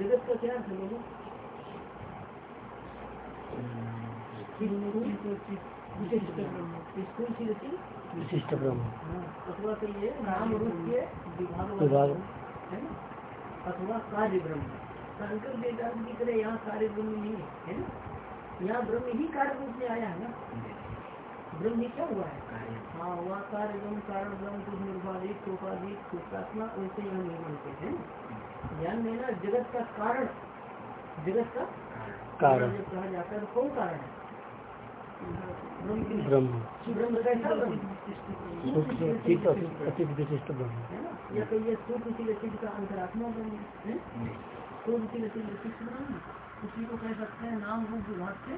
जगत का क्या अर्थ बोलो विशिष्ट ब्रह्म अथवा कहिए नाम रूप के विभाग है ना अथवा कार्य ब्रह्म शंकर वेदांत की तरह यहाँ कार्य ब्रह्म नहीं है है ना यहाँ ब्रह्म ही कार्य रूप में आया है ना ब्रह्म ही क्या हुआ है? हाँ वहाँ कार्य ब्रह्म कारण ब्रह्म कुछ निर्वाधिक सोपाधिक सूत्रात्मा वैसे यहाँ नहीं बनते हैं। ध्यान देना जगत का कारण। जगत का कारण। जब कहा जाता है तो कौन कारण है? विशिष्ट ब्रह्म। है ना? या कहिए सूक्ष्म का अंतरात्मा ब्रह्म है? सूक्ष्म ब्रह्म उसी को कह सकते हैं नाम रूप विभाग से।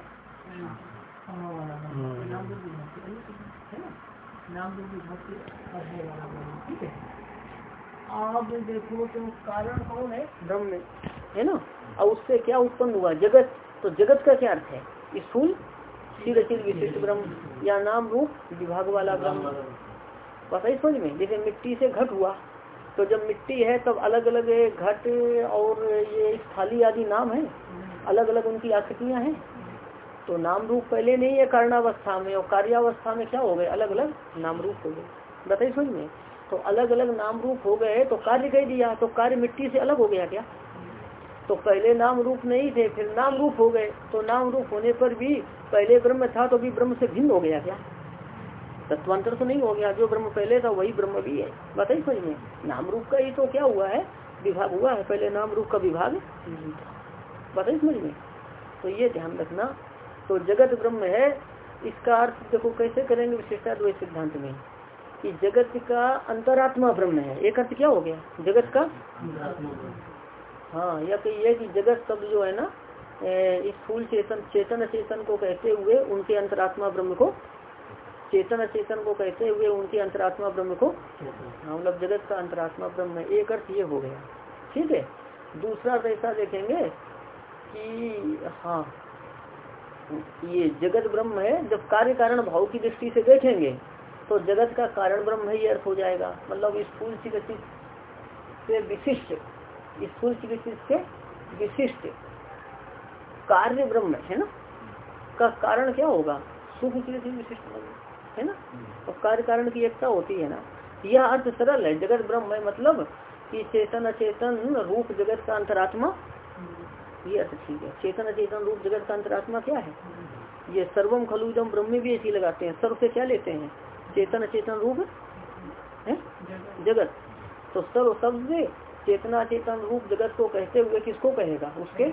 है। ठीक है अब देखो तो कारण कौन है? ब्रह्म है ना? और उससे क्या उत्पन्न हुआ? जगत। तो जगत का क्या अर्थ है? स्थूल विशिष्ट ब्रह्म या नाम रूप? विभाग वाला ब्रह्म। पता ही समझ में? जैसे मिट्टी से घट हुआ तो जब मिट्टी है तब अलग अलग घट और ये थाली आदि नाम है। अलग अलग उनकी आकृतियाँ हैं। तो नाम रूप पहले नहीं है, कारणावस्था में और कार्यावस्था में क्या हो गए? अलग अलग नाम रूप हो गए। बताइए, समझ में? तो अलग अलग नाम रूप हो गए तो कार्य कह दिया तो कार्य मिट्टी से अलग हो गया क्या? तो पहले नाम रूप नहीं थे, फिर नाम रूप हो गए। तो नाम रूप होने पर भी पहले ब्रह्म था तो भी ब्रह्म से भिन्न हो गया क्या? तत्वांतर तो नहीं हो गया, जो ब्रह्म पहले था, वही ब्रह्म भी है। बताइए, समझ में? नाम रूप का ही तो क्या हुआ है? विभाग हुआ है, पहले नाम रूप का विभाग नहीं था। बताइए, समझ में? तो ये ध्यान रखना तो जगत ब्रह्म है, इसका अर्थ देखो कैसे करेंगे विशिष्टाद्वैत सिद्धांत में, कि जगत का अंतरात्मा ब्रह्म है। एक अर्थ क्या हो गया? जगत का? हाँ या कहिए कि जगत शब्द जो है ना इस फूल चेतन चेतन चेतन को कहते हुए उनके अंतरात्मा ब्रह्म को, चेतन चेतन को कहते हुए उनके अंतरात्मा ब्रह्म को हाँ मतलब जगत का अंतरात्मा ब्रह्म है। एक अर्थ ये हो गया। ठीक है? दूसरा अर्थ ऐसा देखेंगे कि हाँ ये जगत ब्रह्म है, जब कार्य कारण भाव की दृष्टि से देखेंगे तो जगत का कारण ब्रह्म है ये अर्थ हो जाएगा। मतलब इस की से विशिष्ट, इस की से विशिष्ट कार्य ब्रह्म है ना? का कारण क्या होगा? सुख गति विशिष्ट है ना? और कार्य कारण की एकता होती है ना? यह अर्थ सरल है। जगत ब्रह्म है मतलब कि चेतन अचेतन रूप जगत का अंतरात्मा ये अर्थ ठीक है। चेतन अचेतन रूप जगत का अंतरात्मा क्या है? ये सर्वम खलुजम ब्रह्म भी ऐसी लगाते हैं। सर्व से क्या लेते हैं? चेतन अचेतन रूप? है? जगत। तो सर्व शब्द से चेतना चेतन रूप जगत को कहते हुए किसको कहेगा? उसके?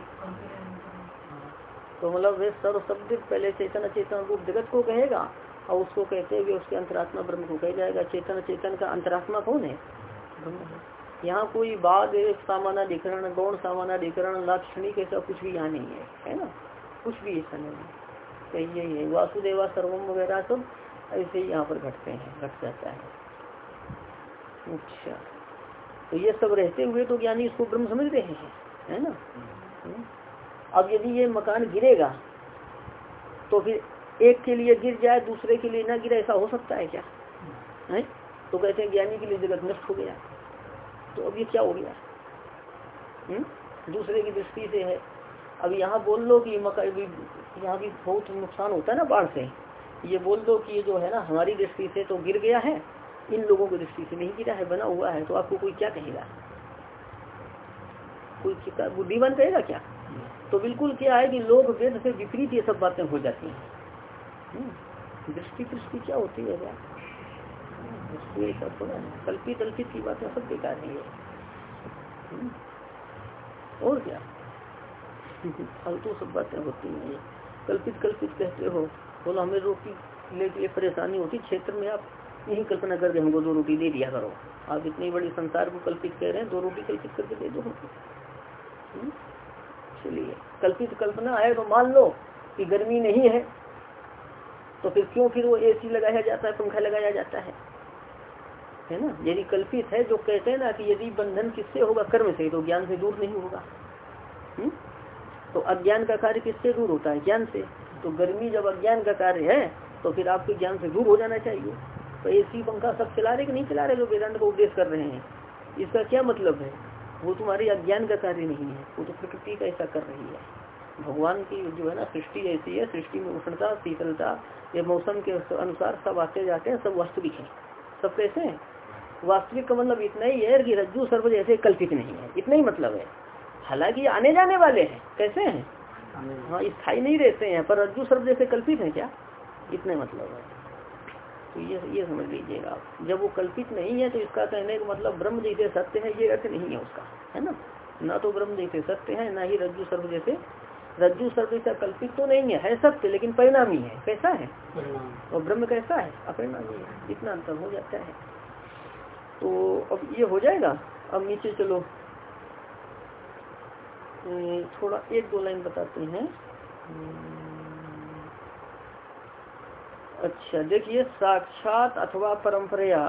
तो मतलब वे सर्व शब्द पहले चेतन अचेतन रूप जगत को कहेगा और उसको कहते हुए उसके अंतरात्मा ब्रह्म को कह जाएगा। चेतन चेतन का अंतरात्मा कौन है? ब्रह्म है। यहाँ कोई बाद सामानाधिकरण गौण सामानाधिकरण लाक्षणिक ऐसा कुछ भी यहाँ नहीं है है ना? कुछ भी ऐसा नहीं है। तो यही है वासुदेवा सर्वम वगैरह सब ऐसे ही यहाँ पर घटते हैं घट जाता है। अच्छा। तो ये सब रहते हुए तो ज्ञानी इसको ब्रह्म समझ रहे हैं है ना? हम्म। अब यदि ये मकान गिरेगा तो फिर एक के लिए गिर जाए दूसरे के लिए ना गिरे ऐसा हो सकता है क्या? है? तो कहते हैं ज्ञानी के लिए जगत नष्ट हो गया। तो अब ये क्या हो गया? हुँ? दूसरे की दृष्टि से है। अब यहाँ बोल लो कि मका यहाँ भी बहुत नुकसान होता है ना बाढ़ से। ये बोल दो कि ये जो है ना हमारी दृष्टि से तो गिर गया है इन लोगों की दृष्टि से नहीं गिरा है बना हुआ है तो आपको कोई क्या कहेगा? कोई बुद्धिमान कहेगा क्या? तो बिल्कुल क्या है कि लोग वेद से विपरीत ये सब बातें हो जाती हैं। हम्म, दृष्टि दृष्टि क्या होती है क्या है कल्पित अल्पित की बातें सब बेकार है हम्म, और क्या? फालतू सब बातें होती हैं कल्पित कल्पित कहते हो बोलो हमें रोटी लेके परेशानी होती क्षेत्र में आप यही कल्पना करके हमको दो रोटी दे दिया करो। आप इतनी बड़ी संसार को कल्पित कह रहे हैं दो रोटी कल्पित करके दे दो हम्म? चलिए कल्पित कल्पना है तो मान लो कि गर्मी नहीं है तो फिर क्यों फिर वो एसी लगाया जाता है पंखा लगाया जाता है? है ना? यदि कल्पित है जो कहते हैं ना कि यदि बंधन किससे होगा? कर्म से तो ज्ञान से दूर नहीं होगा। हुँ? तो अज्ञान का कार्य किससे दूर होता है? ज्ञान से। तो गर्मी जब अज्ञान का कार्य है तो फिर आपके ज्ञान से दूर हो जाना चाहिए। तो एसी पंखा सब चला रहे कि नहीं चला रहे जो वेदांत का उपदेश कर रहे हैं? इसका क्या मतलब है? वो तुम्हारे अज्ञान का कार्य नहीं है। वो तो प्रकृति का ऐसा कर रही है। भगवान की जो है ना सृष्टि ऐसी है, सृष्टि में उष्णता, शीतलता, ये मौसम के अनुसार सब आते जाते हैं, सब वास्तविक है। सब कैसे है? वास्तविक का मतलब इतना ही है कि रज्जु सर्व जैसे कल्पित नहीं है। इतना ही मतलब है। हालाँकि आने जाने वाले हैं। कैसे हैं? हाँ स्थायी नहीं रहते हैं पर रज्जु सर्व जैसे कल्पित है क्या? इतना मतलब है। तो ये ये समझ लीजिएगा आप। जब वो कल्पित नहीं है तो इसका कहने का मतलब ब्रह्म जैसे सत्य है ये अर्थ नहीं है उसका है ना? ना तो ब्रह्म जैसे सत्य है ना ही रज्जु सर्व जैसे। रज्जु सर्व जैसा कल्पित तो नहीं है है सत्य लेकिन परिणामी है। कैसा है? और ब्रह्म कैसा है? अपरिणामी है। इतना अंतर हो जाता है। तो अब ये हो जाएगा? अब नीचे चलो। थोड़ा एक दो लाइन बताते हैं। अच्छा देखिए साक्षात अथवा परंपरा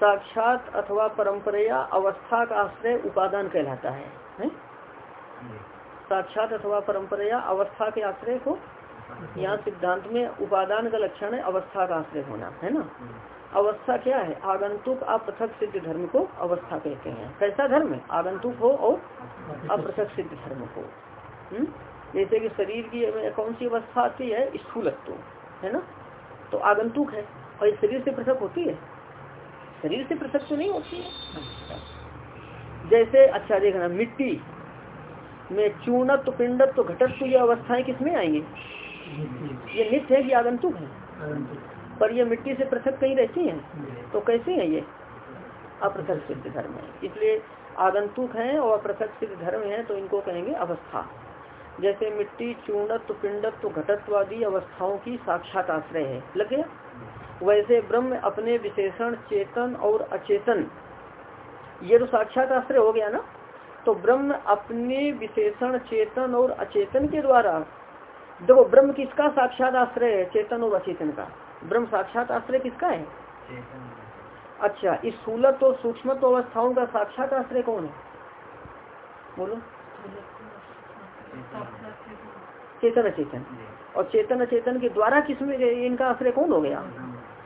साक्षात अथवा परंपरा अवस्था का आश्रय उपादान कहलाता है, है? साक्षात अथवा परंपरा अवस्था के आश्रय को यहाँ सिद्धांत में उपादान का लक्षण है अवस्था का आश्रय होना है ना? अवस्था क्या है? आगंतुक अपृथक सिद्ध धर्म को अवस्था कहते हैं। कैसा धर्म है? आगंतुक हो और अपृथक सिद्ध धर्म को। हम्म? जैसे कि शरीर की कौन सी अवस्था आती है? स्थूलत्व है ना? तो आगंतुक है। और ये शरीर से पृथक होती है? शरीर से पृथक तो नहीं होती है। जैसे अच्छा देखना मिट्टी में चूर्णत्व पिंडत्व घटत्व ये अवस्थाएँ किसमें आएँगी ये नित्य है कि आगंतुक है? पर ये मिट्टी से पृथक कहीं रहती हैं? तो कैसे है ये? अपृथक सिद्ध धर्म है। इसलिए आगंतुक है और अपृथक सिद्ध धर्म है तो इनको कहेंगे अवस्था। जैसे मिट्टी चूर्णत्व पिंडत्व घटत्व आदि अवस्थाओं की साक्षात आश्रय है। लग गया? वैसे ब्रह्म अपने विशेषण चेतन और अचेतन ये तो साक्षात आश्रय हो गया ना? तो ब्रह्म अपने विशेषण चेतन और अचेतन के द्वारा देखो ब्रह्म किसका साक्षात आश्रय है? चेतन और अचेतन का। ब्रह्म साक्षात आश्रय किसका है? अच्छा इस सूलत और सूक्ष्म अवस्थाओं का साक्षात आश्रय कौन है? बोलो। चेतन अचेतन। और चेतन अचेतन के द्वारा किसमें इनका आश्रय कौन हो गया?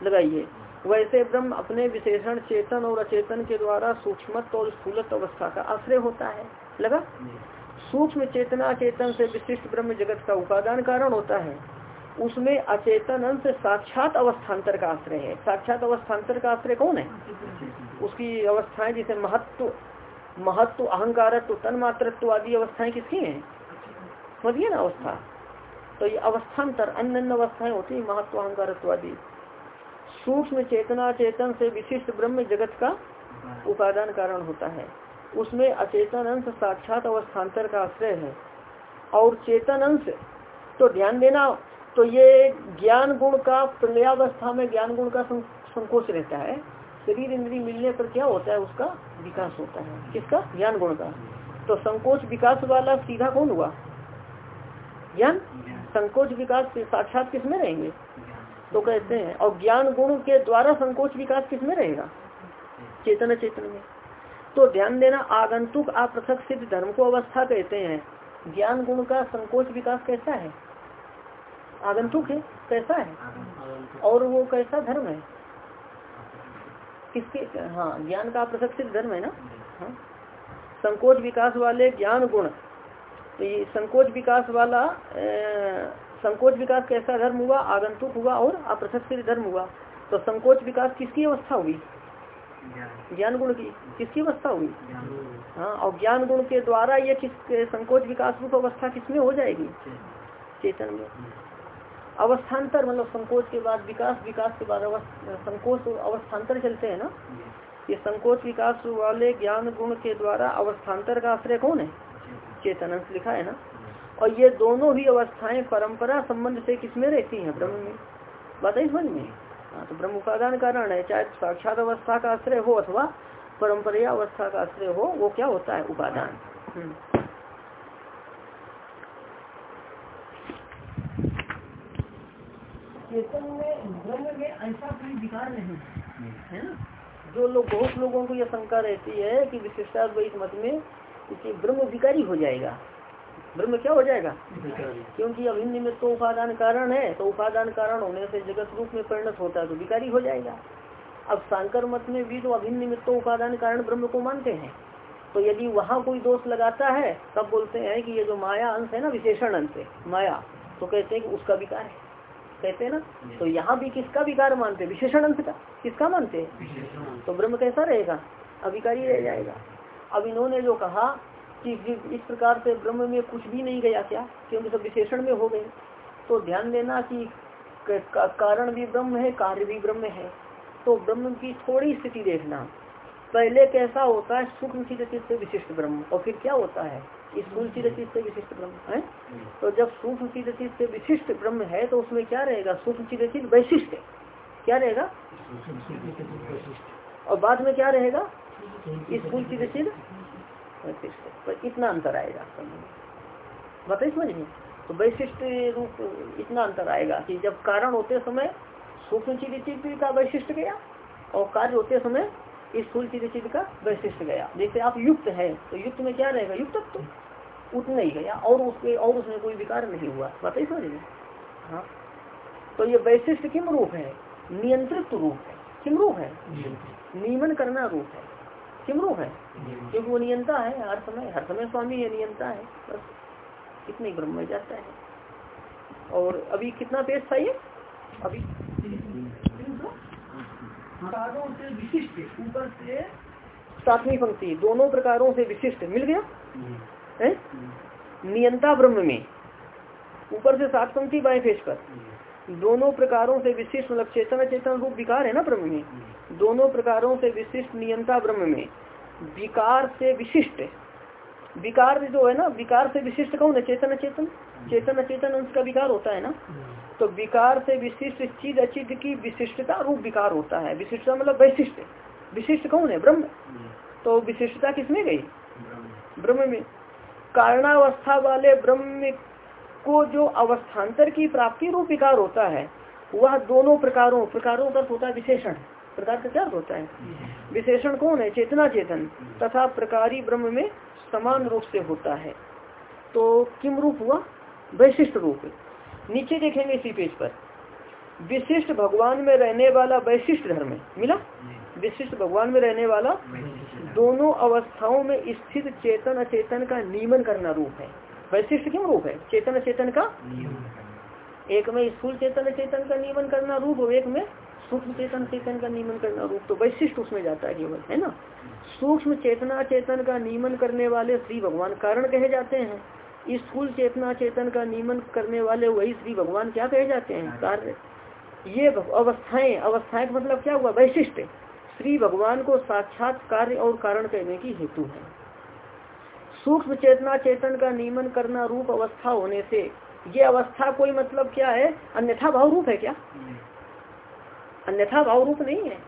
लगाइए। वैसे ब्रह्म अपने विशेषण चेतन और अचेतन के द्वारा सूक्ष्मत और स्थूलत अवस्था का आश्रय होता है। लगा? सूक्ष्म चेतना, चेतन से विशिष्ट ब्रह्म जगत का उपादान कारण होता है। उसमें अचेतन अंश साक्षात अवस्थान्तर का आश्रय है। साक्षात अवस्थान्तर का आश्रय कौन है? उसकी अवस्थाएँ जैसे महत्व महत्व, अहंकारत्व, तन्मात्रत्व आदि अवस्थाएँ किसकी हैं? समझिए ना अवस्था। तो ये अवस्थान्तर अन्य अन्य अवस्थाएँ होती है, महत्व, अहंकारत्व आदि। सूक्ष्म चेतना, चेतन से विशिष्ट ब्रह्म जगत का उपादान कारण होता है। उसमें अचेतन अंश साक्षात अवस्थान्तर का आश्रय है। और चेतन अंश तो ध्यान देना तो ये ज्ञान गुण का प्रलयावस्था में ज्ञान गुण का संकोच रहता है। शरीर इंद्री मिलने पर क्या होता है? उसका विकास होता है। किसका? ज्ञान गुण का। तो संकोच विकास वाला सीधा कौन हुआ? ज्ञान? संकोच विकास साक्षात किसमें रहेंगे? तो कहते हैं, और ज्ञान गुण के द्वारा संकोच विकास किसमें रहेगा? चेतन चेतन में। तो ध्यान देना आगंतुक अपृथक सिद्ध धर्म को अवस्था कहते हैं। ज्ञान गुण का संकोच विकास कैसा है? आगंतुक है? कैसा है? और वो कैसा धर्म है? किसके हाँ ज्ञान का पृथक सिद्ध धर्म है ना? हाँ। संकोच विकास वाले ज्ञान गुण। तो ये संकोच विकास वाला ए, संकोच विकास कैसा धर्म हुआ? आगंतुक हुआ और अपृथक सिद्ध धर्म हुआ। तो संकोच विकास किसकी अवस्था हुई? ज्ञान गुण की किसकी अवस्था होगी? हाँ और ज्ञान गुण के द्वारा ये किस संकोच विकास रूप अवस्था किसमें हो जाएगी? चेतन। में। अवस्थान्तर मतलब संकोच के बाद विकास विकास के बाद संकोच अवस्थान्तर चलते हैं ना? ये संकोच विकास वाले ज्ञान गुण के द्वारा अवस्थान्तर का आश्रय कौन है? चेतन। अंश लिखा है ना? और ये दोनों ही अवस्थाएँ परंपरा संबंध से किसमें रहती हैं? ब्रह्म में। बात है समझ में। हाँ तो ब्रह्म उपादान कारण है चाहे साक्षात अवस्था का आश्रय हो अथवा परंपरा अवस्था का आश्रय हो वो क्या होता है? उपादान। हम्म। में ब्रह्म में ऐसा कोई विकार नहीं है ना? जो लोग बहुत लोगों को यह शंका रहती है कि विशिष्टाद्वैत मत में कि ब्रह्म विकारी हो जाएगा। ब्रह्म क्या हो जाएगा? क्योंकि अब हिंदी में तो उपादान कारण है तो उपादान कारण होने से जगत रूप में परिणत होता है तो विकारी हो जाएगा। अब सांकर मत में भी तो अभिन्न निमित्तों उपादान कारण ब्रह्म को मानते हैं। तो यदि वहाँ कोई दोष लगाता है तब बोलते हैं कि ये जो माया अंश है ना विशेषण अंश है माया तो कहते हैं कि उसका विकार है। कहते हैं ना? तो यहाँ भी किसका विकार मानते हैं? विशेषण अंश का। किसका मानते हैं? तो ब्रह्म कैसा रहेगा? अभिकारी रह जाएगा। अब इन्होंने जो कहा कि इस प्रकार से ब्रह्म में कुछ भी नहीं गया क्या? क्योंकि सब विशेषण में हो गए। तो ध्यान देना कि कारण भी ब्रह्म है कार्य भी ब्रह्म है। तो ब्रह्म की थोड़ी स्थिति देखना। पहले कैसा होता है सूक्ष्म से विशिष्ट ब्रह्म। और फिर क्या होता है? स्थूल चिरचित से विशिष्ट ब्रह्म है? तो जब सूक्ष्म चिरचित से विशिष्ट ब्रह्म है तो उसमें क्या रहेगा? सूक्ष्म चिरचित वैशिष्ट क्या रहेगा? और बाद में क्या रहेगा? स्थूल चिरचित वैशिष्ट पर इतना अंतर आएगा बताइए समझ में? तो वैशिष्ट रूप इतना अंतर आएगा कि जब कारण होते समय सूक्ष्म चिरचित का वैशिष्ट गया और कार्य होते समय इस स्थूल चिद का वैशिष्ट गया। जैसे आप युक्त है तो युक्त में क्या रहेगा? युक्त तो उतना ही गया और उसके और उसमें कोई विकार नहीं हुआ। बताइए समझिए हाँ। तो ये वैशिष्ट किम रूप है? नियंत्रित रूप है। किम रूप है? नियमन करना रूप है। किम रूप है क्योंकि वो नियंता है हर समय हर समय स्वामी है नियंता है बस। इतने ब्रह्म में जाता है। और अभी कितना पेज था ये? अभी? से विशिष्ट ऊपर से सातवीं पंक्ति दोनों प्रकारों से विशिष्ट मिल गया? है? नियंता ब्रह्म में। ऊपर से सात पंक्ति बाय फेस पर दोनों प्रकारों से विशिष्ट मतलब चेतन चेतन रूप विकार है ना ब्रह्म में? दोनों प्रकारों से विशिष्ट नियंता ब्रह्म में। विकार से विशिष्ट। विकार जो है ना विकार से विशिष्ट कौन है? चेतन चेतन? चेतन चेतन अंश का विकार होता है ना? तो विकार से विशिष्ट चीज़ अचिद की विशिष्टता रूप विकार होता है। विशिष्टता मतलब वैशिष्ट। विशिष्ट कौन है? ब्रह्म। तो विशिष्टता किसमें गई? ब्रह्म में। कारणावस्था वाले ब्रह्म को जो अवस्थान्तर की प्राप्ति रूप विकार होता है वह दोनों प्रकारों प्रकारों का होता है विशेषण। प्रकार का क्या होता है? विशेषण कौन है? चेतना चेतन। तथा प्रकारी ब्रह्म में समान रूप से होता है। तो किम रूप हुआ? वैशिष्ट रूप। नीचे देखेंगे इसी पेज पर। विशिष्ट भगवान में रहने वाला वैशिष्ट धर्म मिला? विशिष्ट भगवान में रहने वाला दोनों अवस्थाओं में स्थित चेतन अचेतन का नियमन करना रूप है। वैशिष्ट क्यों रूप है। चेतन चेतन का एक में स्थूल चेतन चेतन का नियमन करना रूप और एक में सूक्ष्म चेतन चेतन का नियमन करना रूप। तो वैशिष्ट उसमें जाता है केवल है ना? सूक्ष्म चेतना चेतन का नियमन करने वाले श्री भगवान कारण कहे जाते हैं। स्थूल चेतना चेतन का नियमन करने वाले वही श्री भगवान क्या कहे जाते हैं? कार्य। ये अवस्थाएँ अवस्थाएँ का मतलब क्या हुआ? वैशिष्ट। श्री भगवान को साक्षात कार्य और कारण कहने की हेतु है। सूक्ष्म चेतना चेतन का नियमन करना रूप अवस्था होने से। ये अवस्था कोई मतलब क्या है? अन्यथा भाव रूप है क्या? अन्यथा भाव रूप नहीं है।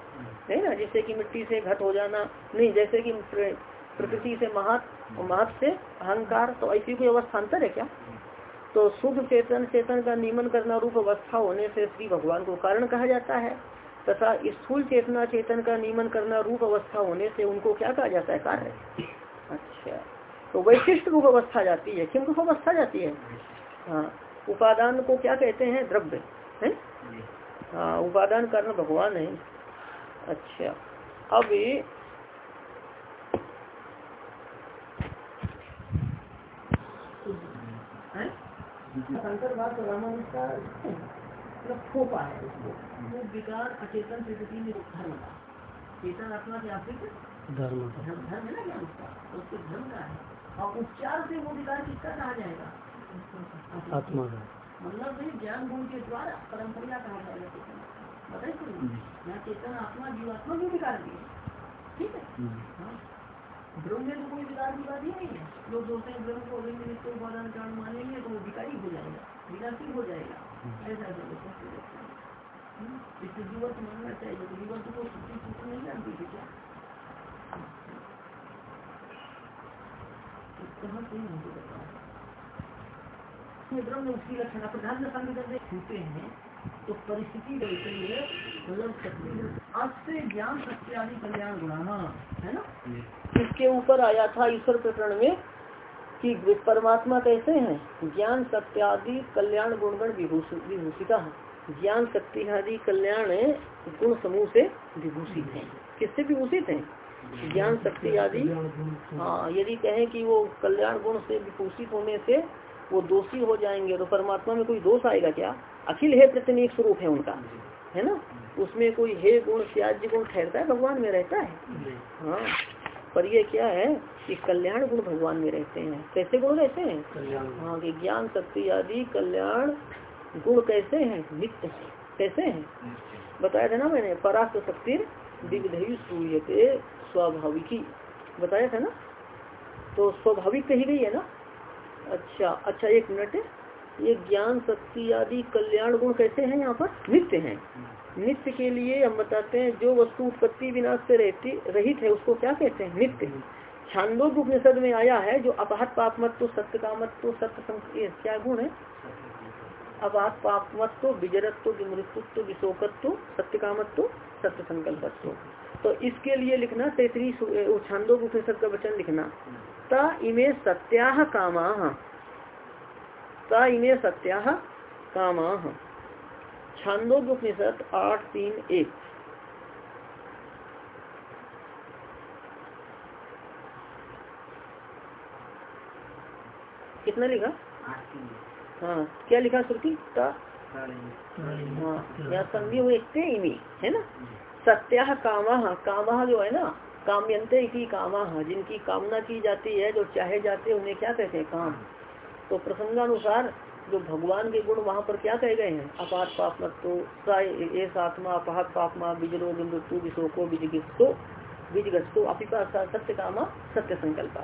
नहीं। ना? जैसे कि मिट्टी से घट हो जाना। नहीं जैसे कि प्रकृति से महत और महत से अहंकार तो ऐसी कोई अवस्थान्तर है क्या? तो शुद्ध चेतन चेतन का नियमन करना रूप अवस्था होने से श्री भगवान को कारण कहा जाता है। तथा स्थूल चेतना चेतन का नियमन करना रूप अवस्था होने से उनको क्या कहा जाता है? कार्य। अच्छा। तो वैशिष्ट रूप अवस्था जाती है। किम रूप अवस्था जाती है? हाँ। उपादान को क्या कहते हैं? द्रव्य। है? हाँ उपादान कारण भगवान है। अच्छा। अब मतलब खोपा है वो विकार अचेतन प्रकृति में धर्म का चेतन आत्मा के आश्रित धर्म है ना क्या उसका। तो उसके धर्म का है। और उपचार से वो विकार किसका कहा जाएगा? आत्मा का। मतलब ज्ञान गुण के द्वारा परंपरा कहा जाएगा चेतन। बताइए। यहाँ चेतन आत्मा जीवात्मा भी विकार ठीक है? हम्म। हाँ। ब्रह्म में तो कोई विकार की बात ही नहीं है। लोग बोलते हैं ब्रह्म को उपादान कारण मानेंगे तो वो विकारी हो जाएगा विनाशी हो जाएगा। हम्म। ऐसा हम्म। जीवन मानना चाहिए तो को छुट्टी नहीं जानती थी क्या? से ब्रह्म उसकी लक्षण हैं तो परिस्थिति ज्ञान कल्याण है ना इसके ऊपर आया था ईश्वर प्रकरण में कि परमात्मा कैसे हैं? ज्ञान सत्यादि कल्याण गुणगण विभूषिता है। ज्ञान आदि कल्याण गुण समूह से विभूषित है। किससे विभूषित है? ज्ञान शक्ति आदि। हाँ यदि कहें कि वो कल्याण गुण से विभूषित होने से वो दोषी हो जाएँगे तो परमात्मा में कोई दोष आएगा क्या? अखिल है प्रत्येक स्वरूप है उनका है ना? उसमें कोई हे गुण त्याज्य गुण ठहरता है भगवान में रहता है। हाँ पर ये क्या है कि कल्याण गुण भगवान में रहते हैं। कैसे गुण रहते हैं? हाँ कि ज्ञान शक्ति आदि कल्याण गुण कैसे हैं? नित्य कैसे हैं? बताया था ना मैंने परास्त शक्ति विविधि सूर्य स्वाभाविकी। बताया था ना? तो स्वाभाविक कही गई है ना? अच्छा अच्छा एक मिनट। ये ज्ञान, शक्ति आदि कल्याण गुण कैसे हैं यहाँ पर? नित्य हैं। नित्य के लिए हम बताते हैं, जो वस्तु उत्पत्ति विनाश से रहती, रहित है, उसको क्या कहते हैं? नित्य। ही छांदोग उपनिषद में आया है, जो अपहत पापमत्व सत्य कामत्व सत्य क्या गुण है? अपहत पापमत्व विजरत्व विमृत्व विशोकत्व सत्य कामत्व सत्य संकल्पत्व तो इसके लिए लिखना तैतरी छांदोग उपनिषद का वचन लिखना। ता इमे सत्या कामा ता इमे सत्या कामा छांदोग्य उपनिषद आठ तीन एक। कितना लिखा? हाँ क्या लिखा श्रुति का हाँ या संधि हुए है ना? सत्या कामा कामा जो है ना काम्यंते की कामा, जिनकी कामना की जाती है, जो चाहे जाते उन्हें क्या कहते हैं? काम। तो प्रसंगानुसार जो भगवान के गुण वहाँ पर क्या कहे गए हैं? अपात पाप मत्तो एस आत्मा पापमा, बिजरो बिंदु विशोको बीजगिस्तो बीजगस्तो अपिपा सत्य कामा, सत्य संकल्पा।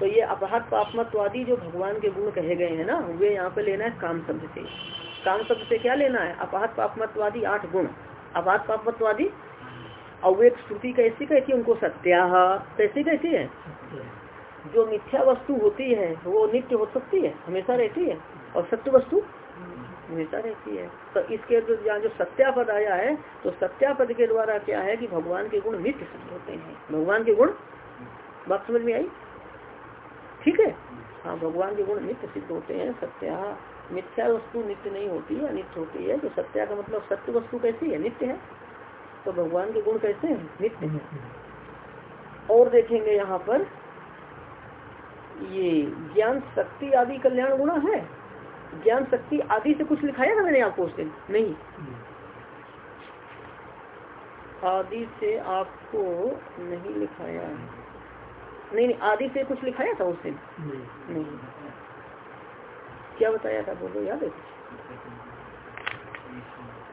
तो ये अपहत पापमत्वादी जो भगवान के गुण कहे गए हैं ना, वे यहाँ पे लेना है काम शब्द से। काम शब्द से क्या लेना है? अपहत पापमत्वादी आठ गुण। अपहत पापमत्वादी अवेक श्रुति कैसी कहती है उनको सत्या कैसी कहती है? जो मिथ्या वस्तु होती है, वो नित्य हो सकती है, हमेशा रहती है, और सत्य वस्तु हमेशा रहती है। तो इसके जो यहाँ जो सत्यापद आया है तो सत्यापद के द्वारा क्या है कि भगवान के गुण नित्य सिद्ध होते हैं। भगवान के गुण बात समझ में आई? ठीक है? हाँ भगवान के गुण नित्य सिद्ध होते हैं सत्या मिथ्या वस्तु नित्य नहीं होती है अनित्य होती है तो सत्या का मतलब सत्य वस्तु कैसी है? नित्य है। तो भगवान के गुण कैसे हैं? नित्य है। और देखेंगे यहाँ पर ये ज्ञान शक्ति आदि कल्याण गुणा है। ज्ञान शक्ति आदि से कुछ लिखाया था मैंने आपको उस दिन? नहीं। आदि से आपको नहीं लिखाया। नहीं नहीं आदि से कुछ लिखाया था उस दिन? नहीं। क्या बताया था? बोलो, याद है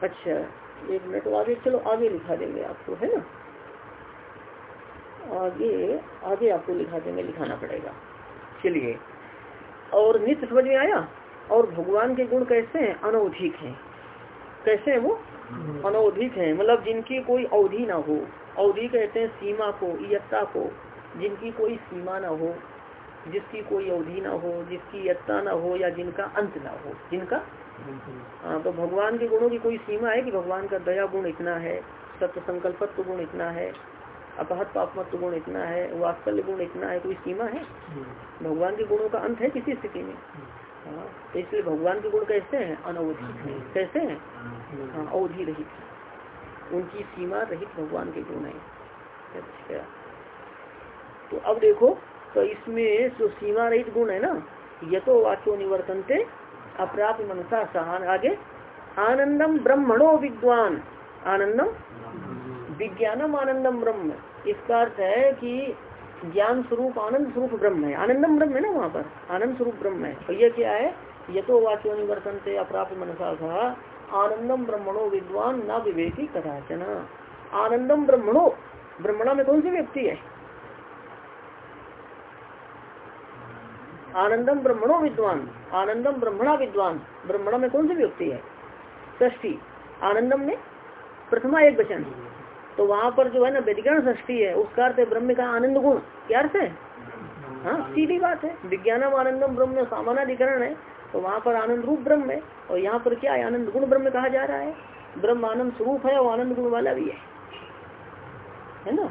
अच्छा एक मिनट तो आगे, चलो, आगे लिखा देंगे आपको, है ना? आगे आगे आपको लिखा देंगे, लिखाना पड़ेगा। चलिए, और नित्य समझ में आया? और भगवान के गुण कैसे हैं? अनौधिक हैं। कैसे हैं वो? अनौधिक हैं मतलब जिनकी कोई अवधि ना हो। अवधि कहते हैं सीमा को, इयत्ता को, जिनकी कोई सीमा ना हो। जिसकी कोई अवधि ना हो, जिसकी यत्ता ना हो या जिनका अंत ना हो। जिनका? हाँ तो भगवान के गुणों की कोई सीमा है कि भगवान का दया गुण इतना है, सत्य संकल्पत्व गुण इतना है, अपहत पापमत्व गुण इतना है, वात्सल्य गुण इतना है, कोई सीमा है? भगवान के गुणों का अंत है किसी स्थिति में। हाँ तो इसलिए भगवान के गुण कैसे हैं? अनवधिक है। कैसे हैं? हाँ अवधि रहित। उनकी सीमा रहित भगवान के गुण है। अच्छा। तो अब देखो तो इसमें जो सीमा रहित गुण है ना ये तो वाक्यो निवर्तनते अप्राप्त मनसा सहान आगे, आनंदम ब्रह्मणो विद्वान। आनंदम? विज्ञानम आनंदम ब्रह्म। इसका अर्थ है कि ज्ञान स्वरूप, आनंद स्वरूप ब्रह्म है। आनंदम ब्रह्म है ना वहाँ पर? आनंद स्वरूप ब्रह्म है। और ये क्या है? ये तो वाक्यो निवर्तन से अप्राप्त मनसा था आनंदम ब्रह्मणो विद्वान, न विवेकी कदाचन। आनंदम ब्रह्मणो ब्रह्मणा में कौन सी व्यक्ति है? आनंदम ब्रह्मणो विद्वान। आनंदम ब्रह्मणा विद्वान। ब्रह्मणा में कौन सी व्यक्ति है? ष्ठी आनंदम में प्रथमा एक वचन तो वहाँ पर जो है ना व्यधिकरण ष्ठी है, उसका अर्थ है ब्रह्म का आनंद गुण। क्या अर्थ है? हाँ सीधी बात है। विज्ञानम आनंदम ब्रह्म सामानाधिकरण है तो वहाँ पर आनंद रूप ब्रह्म है। और यहाँ पर क्या है? आनंद गुण ब्रह्म कहा जा रहा है। ब्रह्म आनंद स्वरूप है और आनंद गुण वाला भी है। है ना?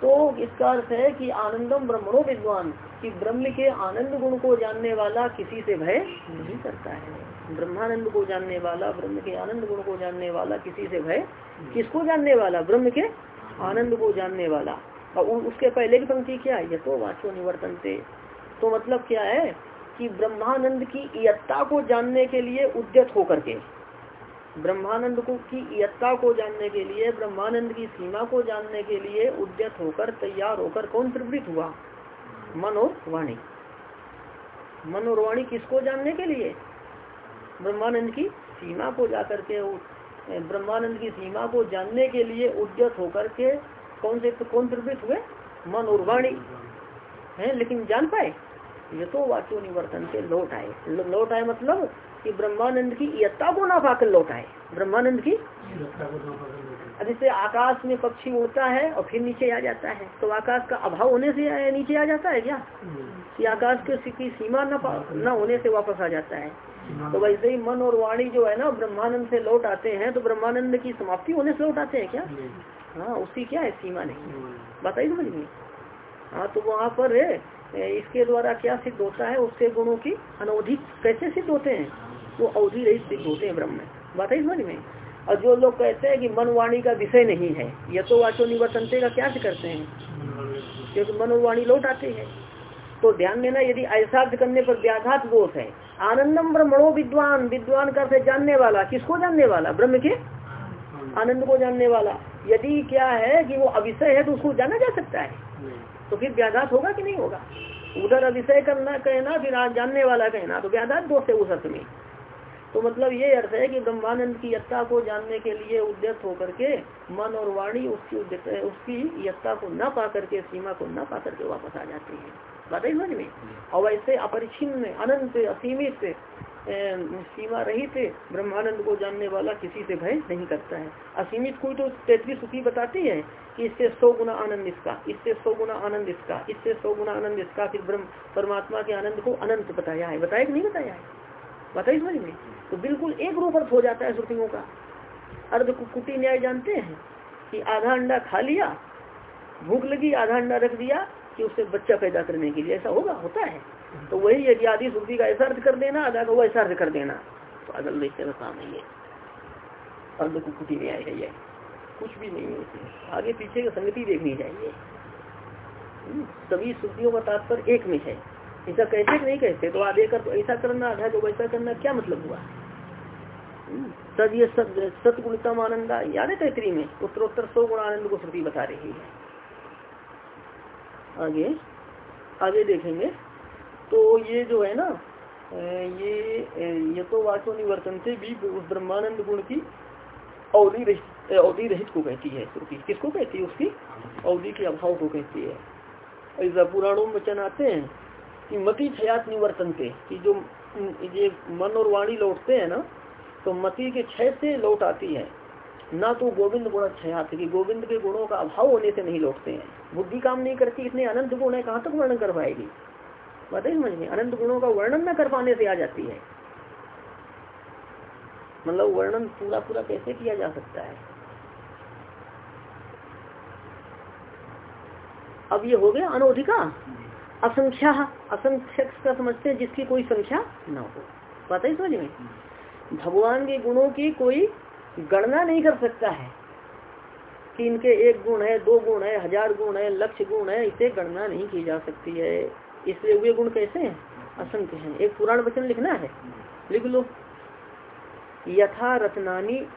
तो इसका अर्थ है कि आनंदम ब्रह्मणो विद्वान। कि ब्रह्म के आनंद गुण को जानने वाला किसी से भय नहीं करता है। ब्रह्मानंद को जानने वाला, ब्रह्म के आनंद गुण को जानने वाला किसी से भय किसको जानने वाला? ब्रह्म के आनंद को जानने वाला। और उसके पहले की पंक्ति क्या है? ये तो वाचो निवर्तन से तो मतलब क्या है कि ब्रह्मानंद की इयत्ता को जानने के लिए उद्यत होकर के, ब्रह्मानंद को की इयत्ता को जानने के लिए, ब्रह्मानंद की सीमा को जानने के लिए उद्यत होकर, तैयार होकर कौन प्रवृत्त हुआ? मन और वाणी मन और वाणी किसको जानने के लिए? ब्रह्मानंद की सीमा को जाकर के ब्रह्मानंद की सीमा को जानने के लिए उद्यत होकर के कौन से, कौन प्रवृत्त हुए? मन और वाणी है, लेकिन जान पाए? ये तो वाचो निवर्तन से लौट आए। लौट आए मतलब कि ब्रह्मानंद की इयत्ता को ना पाकर लौट आए। ब्रह्मानंद की जैसे आकाश में पक्षी उड़ता है और फिर नीचे आ जाता है तो आकाश का अभाव होने से नीचे आ जाता है क्या? कि आकाश के सीमा न न होने से वापस आ जाता है। तो वैसे ही मन और वाणी जो है ना, ब्रह्मानंद से लौट आते हैं तो ब्रह्मानंद की समाप्ति होने से लौट आते हैं क्या? हाँ उसकी क्या है? सीमा नहीं। बताइए समझ हाँ तो वहाँ पर इसके द्वारा क्या सिद्ध होता है? उसके गुणों की अनवधिक कैसे सिद्ध होते हैं? वो अवधि रहित सिद्ध होते हैं ब्रह्म बताइए समझ में। और जो लोग कहते हैं कि मन वाणी का विषय नहीं है यह तो वाचो निवर्तनते का क्या करते हैं? क्योंकि मन और वाणी लौट आते हैं। तो ध्यान देना, यदि ऐसा करने पर व्याघात दोष है, आनंदम ब्रह्मणो विद्वान विद्वान का से जानने वाला। किसको जानने वाला? ब्रह्म के? आनंद को जानने वाला। यदि क्या है कि वो अविषय है तो उसको जाना जा सकता है। तो फिर व्याघात होगा कि नहीं होगा? उधर अविषय करना, कहना, फिर जानने वाला कहना तो व्याघात दोष है उस अर्थ में। तो मतलब ये अर्थ है कि ब्रह्मानंद की यत्ता को जानने के लिए उद्यत होकर के मन और वाणी उसकी उसकी यत्ता को न पा करके, सीमा को न पा करके वापस आ जाते हैं। बात है समझ में? और वैसे अपरिचिन्न, अनंत, असीमित सीमा रहित ब्रह्मानंद को जानने वाला किसी से भय नहीं करता है। असीमित कोई तो तैतरीस सुखी बताती है कि इससे सौ गुना आनंद इसका, इससे सौ गुना आनंद इसका, इससे सौ गुना आनंद इसका, फिर ब्रह्म, परमात्मा के आनंद को अनंत बताया है। बताया कि नहीं बताया है? बताइए समझ में? तो बिल्कुल एक रूप अर्थ हो जाता है श्रुतियों का। अर्ध कुटी न्याय जानते हैं कि आधा अंडा खा लिया भूख लगी आधा अंडा रख दिया कि उससे बच्चा पैदा करने के लिए। ऐसा होगा होता है। तो वही यदि आदि श्रुति का ऐसा अर्थ कर देना आधा का ऐसा अर्थ कर देना तो अगल देखते हुए काम है ये। अर्ध कुटी न्याय है ये। कुछ भी नहीं है आगे पीछे की संगति देखनी चाहिए। हम्म, सभी श्रुतियों का तात्पर्य एक में है। ऐसा कहते नहीं कहते तो आधे कर, ऐसा करना, आधा तो वैसा करना, क्या मतलब हुआ? तब ये सतगुणतम आनंद याद है तैतरी में? उत्तरोत्तर सौ गुण आनंद को श्रुति बता रही है। आगे आगे देखेंगे। तो ये जो है ना ये ये तो वाचो निवर्तन से भी उस ब्रह्मानंद गुण की अवधि रहित अवधि रहित को कहती है श्रुति। किसको कहती है उसकी? अवधि के अभाव को कहती है। ऐसा पुराणों में वचन आते हैं कि मति छयात निवर्तनते कि जो ये मन और वाणी लौटते हैं ना तो मति के क्षय से लौट आती है। ना तो गोविंद गुण छयात कि गोविंद के गुणों का अभाव होने से नहीं लौटते हैं। बुद्धि काम नहीं करती, इतने अनंत गुण है, कहाँ तक वर्णन कर पाएगी? बताइए समझ में अनंत गुणों का वर्णन न कर पाने से आ जाती है। मतलब वर्णन पूरा पूरा कैसे किया जा सकता है? अब ये हो गया अनोधिका? असंख्या असंख्य का समझते हैं, जिसकी कोई संख्या न हो। पता ही समझ में? भगवान के गुणों की कोई गणना नहीं कर सकता है। कि इनके एक गुण है, दो गुण है, हज़ार गुण है लक्ष्य गुण है, इसे गणना नहीं की जा सकती है। इसलिए वे गुण कैसे हैं? असंख्य हैं। एक पुराण वचन लिखना है? लिख लो। यथा रत्नानी।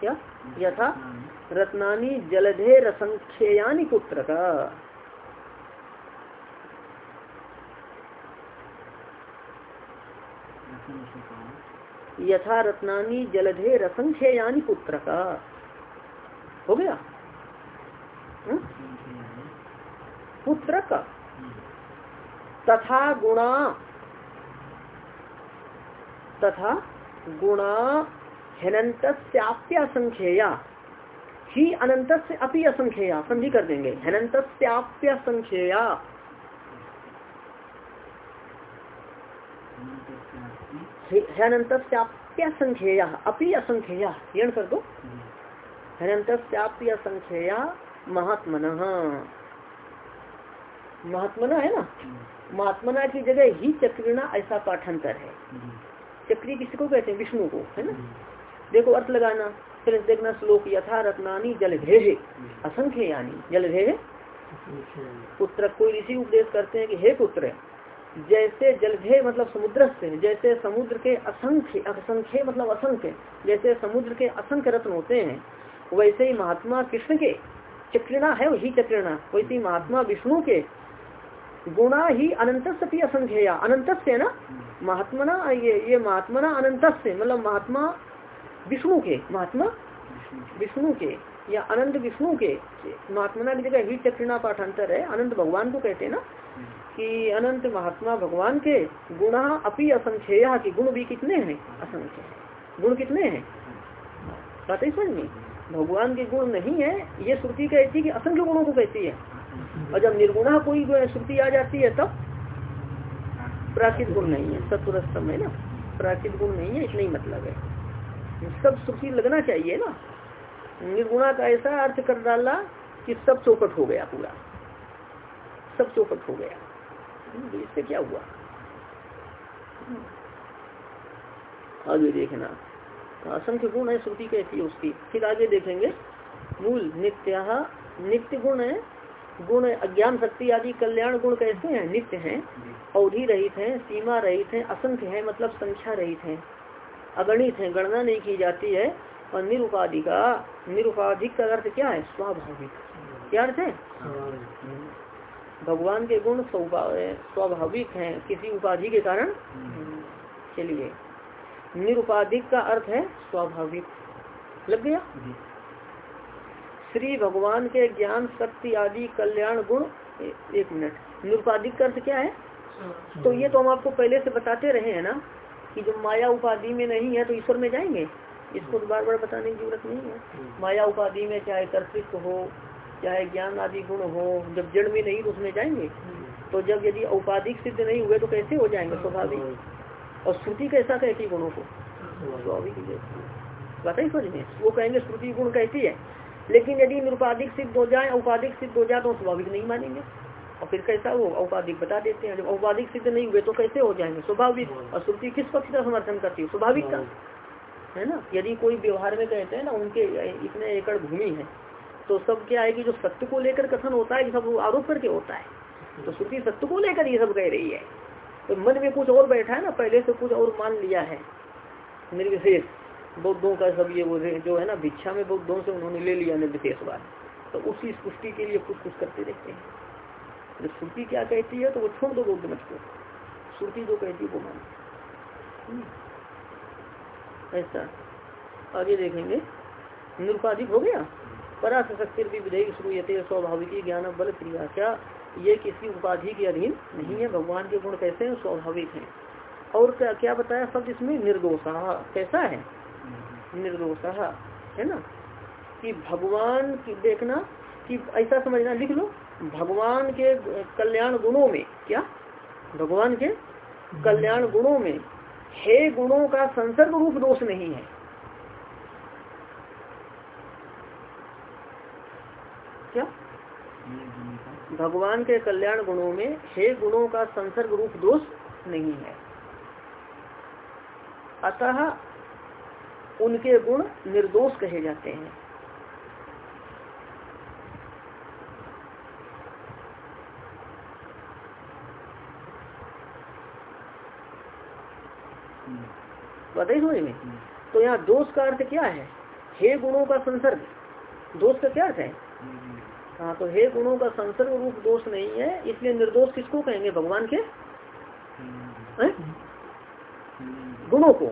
क्या? यथा रत्नानी जलधे रसंख्यानी कुत्र का यथा रत्नानी जलधे रसंख्यानी पुत्र। का हो गया? पुत्र का तथा गुणा। तथा गुणा हेनंत संख्या ही अनंत से अपी असंख्या संधि कर देंगे। हनंत संख्या हनंत संख्या अपी असंख्या यण कर दो। असंख्या महात्मन। महात्मना है ना? महात्मना की जगह ही चक्रिणा ऐसा पाठांतर है। चक्री किसी को कहते हैं? विष्णु को, है ना? देखो अर्थ लगाना फिर देखना श्लोक यथा रत्नानी जल भे असंख्य यानी जल भे पुत्र कोई ऋषि उपदेश करते हैं कि हे पुत्र जैसे जलभे मतलब समुद्र से जैसे समुद्र के असंख्य असंख्य मतलब असंख्य जैसे समुद्र के असंख्य रत्न होते हैं वैसे ही महात्मा कृष्ण के चक्रणा है वही चक्रणा वैसे ही महात्मा विष्णु के गुणा ही अनंत सती असंख्य अनंत से ना? महात्मा ना ये ये महात्मा ना अनंत से मतलब महात्मा विष्णु के, महात्मा विष्णु के, या अनंत विष्णु के महात्मा की जगह ही चक्रिणा पाठांतर है। अनंत भगवान को कहते हैं ना, कि अनंत महात्मा भगवान के गुणा अपी असंख्य की गुण भी कितने हैं? असंख्य। गुण कितने हैं? बात ही समझ में? भगवान के गुण नहीं है, ये श्रुति कहती है कि असंख्य गुणों को कहती है। और जब निर्गुणा कोई श्रुति आ जाती है, तब प्राकृत गुण नहीं है। सत्वरस्तम है ना? प्राकृत गुण नहीं है इतना ही मतलब है। सब श्रुति लगना चाहिए ना। निर्गुणा का ऐसा अर्थ कर डाला कि सब चौपट हो गया पूरा। सब चौपट हो गया। तो इससे क्या हुआ? आगे देखना। असंख्य गुण है श्रुति कैसी है उसकी। फिर आगे देखेंगे। मूल नित्य नित्य गुण है गुण अज्ञान शक्ति आदि कल्याण गुण कैसे हैं? नित्य हैं अवधि रहित हैं सीमा रहित हैं असंख्य है मतलब संख्या रहित हैं। अगणित है गणना नहीं की जाती है और निरुपाधि का निरुपाधिक का अर्थ क्या है? स्वाभाविक। क्या अर्थ है? भगवान के गुण स्वाभाविक हैं किसी उपाधि के कारण? चलिए। निरुपाधिक का अर्थ है स्वाभाविक। लग गया? श्री भगवान के ज्ञान शक्ति आदि कल्याण गुण एक मिनट। निरुपाधिक का अर्थ क्या है। तो ये तो हम आपको पहले से बताते रहे हैं ना। कि जो माया उपाधि में नहीं है तो ईश्वर में जाएँगे? इसको तो बार बार बताने की ज़रूरत नहीं है। माया उपाधि में चाहे कर्तृत्व हो चाहे ज्ञान आदि गुण हो जब जड़ में नहीं तो उसमें जाएँगे? तो जब यदि औपाधिक सिद्ध नहीं हुए तो कैसे हो जाएँगे स्वाभाविक? और श्रुति कैसा कहती गुणों को? स्वाभाविक बात ही। समझ में? वो कहेंगे श्रुति गुण कहती है। लेकिन यदि निरुपाधिक सिद्ध हो जाए औपाधिक सिद्ध हो जाए तो स्वाभाविक नहीं मानेंगे। और फिर कैसा वो औपाधिक बता देते हैं, जब औपाधिक सिद्ध नहीं हुए तो कैसे हो जाएँगे? स्वाभाविक। और श्रुति किस पक्ष का समर्थन करती है? स्वाभाविक का है ना? यदि कोई व्यवहार में कहते हैं ना, उनके इतने एकड़ भूमि है तो सब क्या है कि जो सत्य को लेकर कथन होता है सब आरोप करके होता है। तो श्रुति सत्य को लेकर ये सब कह रही है। तो मन में कुछ और बैठा है ना, पहले से कुछ और मान लिया है। निर्विशेष। बौद्धों का सब ये वो जो है ना, भिक्षा में बौद्धों से उन्होंने ले लिया निर्विशेष बात तो उसी पुष्टि के लिए कुछ कुछ करते रहते हैं। जब श्रुति क्या कहती है तो वो छोड़ दो बौद्ध मत को श्रुति जो कहती है, वो मान। हम्म। ऐसा। आगे देखेंगे। निरुपाधिक हो गया? पराशक्ति भी विधेयक श्रूयते स्वाभाविक ज्ञान बल क्रिया। क्या ये किसी उपाधि के अधीन नहीं है? भगवान के गुण कैसे हैं? स्वाभाविक हैं। और क्या क्या बताया शब्द इसमें? निर्दोषा। कैसा है? निर्दोषा, है ना? कि भगवान की देखना, कि ऐसा समझना, लिख लो। भगवान के कल्याण गुणों में, क्या? भगवान के कल्याण गुणों में, हे गुणों का संसर्ग रूप दोष नहीं है। क्या? भगवान के कल्याण गुणों में हे गुणों का संसर्ग रूप दोष नहीं है। अतः उनके गुण निर्दोष कहे जाते हैं। बताइए समझ में? तो यहाँ दोष का अर्थ क्या है? हे गुणों का संसर्ग। दोष का क्या अर्थ है? हाँ तो हे गुणों का संसर्ग रूप दोष नहीं है, इसलिए निर्दोष किसको कहेंगे? भगवान के? गुणों को।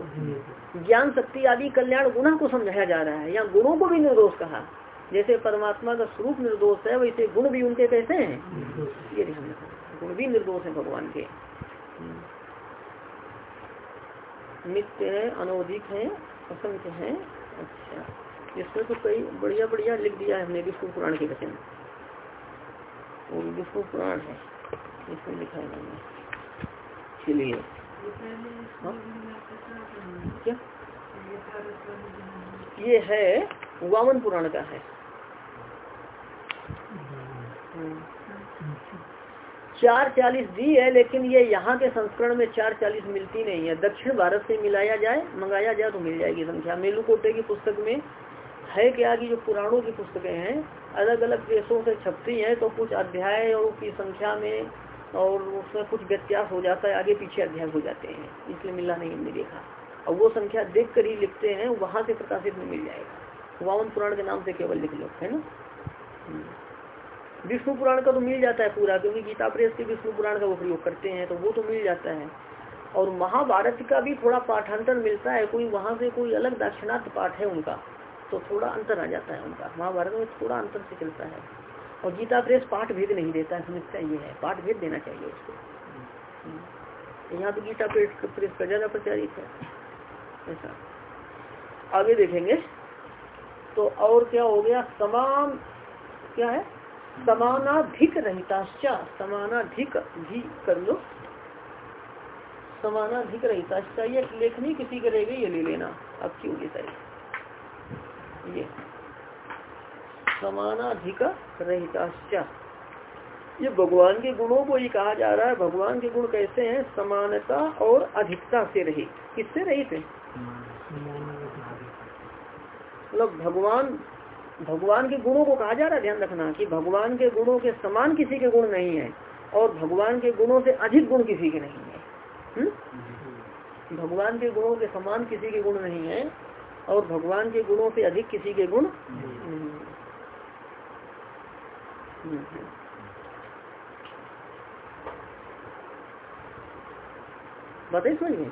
ज्ञान, शक्ति आदि, कल्याण, गुणा को समझाया जा रहा है। या गुणों को भी निर्दोष कहा। जैसे परमात्मा का स्वरूप निर्दोष है, वैसे गुण भी उनके कैसे हैं? ये ध्यान गुण भी निर्दोष है भगवान के। नित्य है अनौधिक है असंख्य है। अच्छा इसमें तो कई बढ़िया बढ़िया लिख दिया है हमने विष्णु पुराण के वचन वो विष्णु पुराण है इसमें लिखा है मैंने। इसलिए। हाँ? क्या? ये है वामन पुराण का है। चार चालीस दी है, लेकिन ये यहाँ के संस्करण में चार चालीस मिलती नहीं है। दक्षिण भारत से मिलाया जाए, मंगाया जाए तो मिल जाएगी संख्या। मेलुकोटे की पुस्तक में है क्या कि जो पुराणों की पुस्तकें हैं अलग अलग देशों से छपती हैं तो कुछ अध्याय और की संख्या में और उसमें कुछ व्यत्यास हो जाता है, आगे पीछे अध्याय हो जाते हैं, इसलिए मिलना नहीं, हमने देखा। और वो संख्या देख कर ही लिखते हैं, वहाँ से प्रकाशित में मिल जाएगा। वामन पुराण के नाम से केवल लिख लो, है ना? हम्म। विष्णु पुराण का तो मिल जाता है पूरा, क्योंकि गीता प्रेस के विष्णु पुराण का वो प्रयोग करते हैं तो वो तो मिल जाता है। और महाभारत का भी थोड़ा पाठांतर मिलता है, कोई वहाँ से कोई अलग दाक्षिणात्य पाठ है उनका तो थोड़ा अंतर आ जाता है उनका। महाभारत में थोड़ा अंतर से चलता है। और गीता प्रेस पाठ भेद नहीं देता है, समस्या ये है, पाठ भेद देना चाहिए उसको। हम्म। यहाँ तो गीता प्रेस का ज़्यादा प्रचारित है, ऐसा। आगे देखेंगे। तो और क्या हो गया? तमाम, क्या है? समानाधिक रहता समानाधिक भी कर लो समानाधिक रहता ये लेखनी किसी करेगी ये ले लेना। अब क्यों लेता है? ये। समानाधिक रहता ये भगवान के गुणों को ही कहा जा रहा है। भगवान के गुण कैसे हैं? समानता और अधिकता से रहित। किससे रहित है? मतलब भगवान भगवान के गुणों को कहा जा रहा है ध्यान रखना कि भगवान के गुणों के समान किसी के गुण नहीं है और भगवान के गुणों से अधिक गुण किसी के नहीं है। हुँ? हम्म? भगवान के गुणों के समान किसी के गुण नहीं है और भगवान के गुणों से अधिक किसी के गुण नहीं बताइए समझिए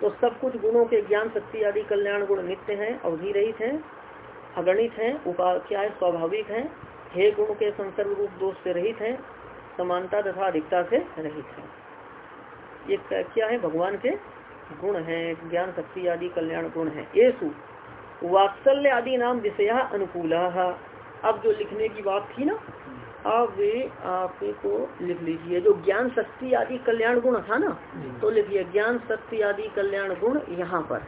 तो सब कुछ गुणों के ज्ञान शक्ति आदि कल्याण गुण नित्य हैं अवधि रहित हैं अगणित हैं उपा क्या है स्वाभाविक हैं हे गुण के संसर्ग रूप दोष से रहित हैं समानता तथा अधिकता से रहित है। ये क्या है? भगवान के गुण है ज्ञान शक्ति आदि कल्याण गुण है। ये वात्सल्य आदि नाम विषय अनुकूल। अब जो लिखने की बात थी ना अब आपको लिख लीजिए। जो ज्ञान शक्ति आदि कल्याण गुण था ना तो लिखिए ज्ञान शक्ति आदि कल्याण गुण यहाँ पर।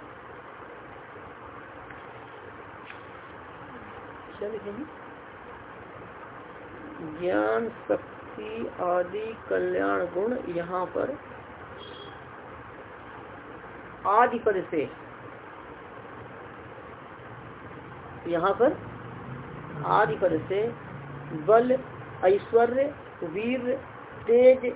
क्या लिखेंगे ज्ञान, शक्ति आदि, कल्याण गुण यहाँ पर आदि पद से यहाँ पर आदि पद से बल, ऐश्वर्य, वीर, तेज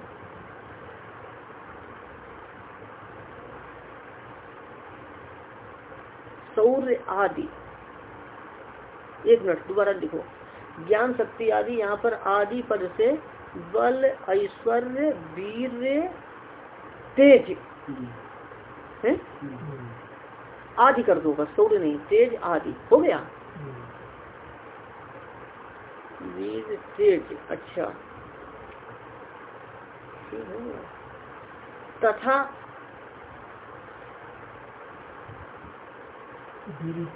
सौर्य आदि। एक मिनट, दोबारा लिखो। ज्ञान शक्ति आदि यहाँ पर आदि पद से बल, ऐश्वर्य वीर तेज। है? आदि कर दो बस सौर्य नहीं। तेज आदि। हो गया? वीर तेज। अच्छा। तथा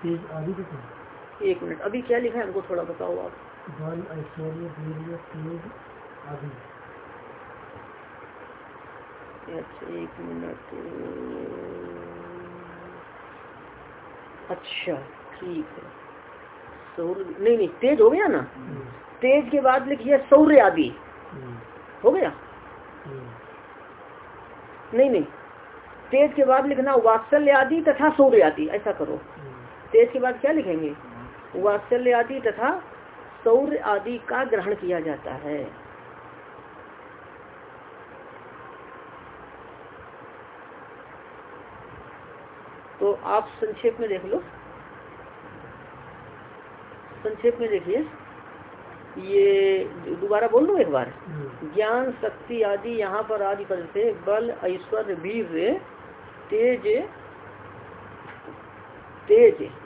तेज आदि एक मिनट अभी क्या लिखा है? हमको थोड़ा बताओ आप। ऐश्वर्य आदि अच्छा एक मिनट। अच्छा ठीक है। सौर नहीं नहीं तेज हो गया ना? हम्म। तेज के बाद लिखिए सौर्य आदि। हम्म। हो गया? हम्म। नहीं नहीं। तेज के बाद लिखना वात्सल्य आदि तथा सौर्य आदि ऐसा करो। तेज के बाद क्या लिखेंगे? वात्सल्य आदि तथा सौर्य आदि का ग्रहण किया जाता है। तो आप संक्षेप में देख लो। संक्षेप में देखिए। ये दोबारा बोल लो एक बार? हम्म। ज्ञान शक्ति आदि यहाँ पर आदि पद से बल ऐश्वर्य वीर तेज तेज।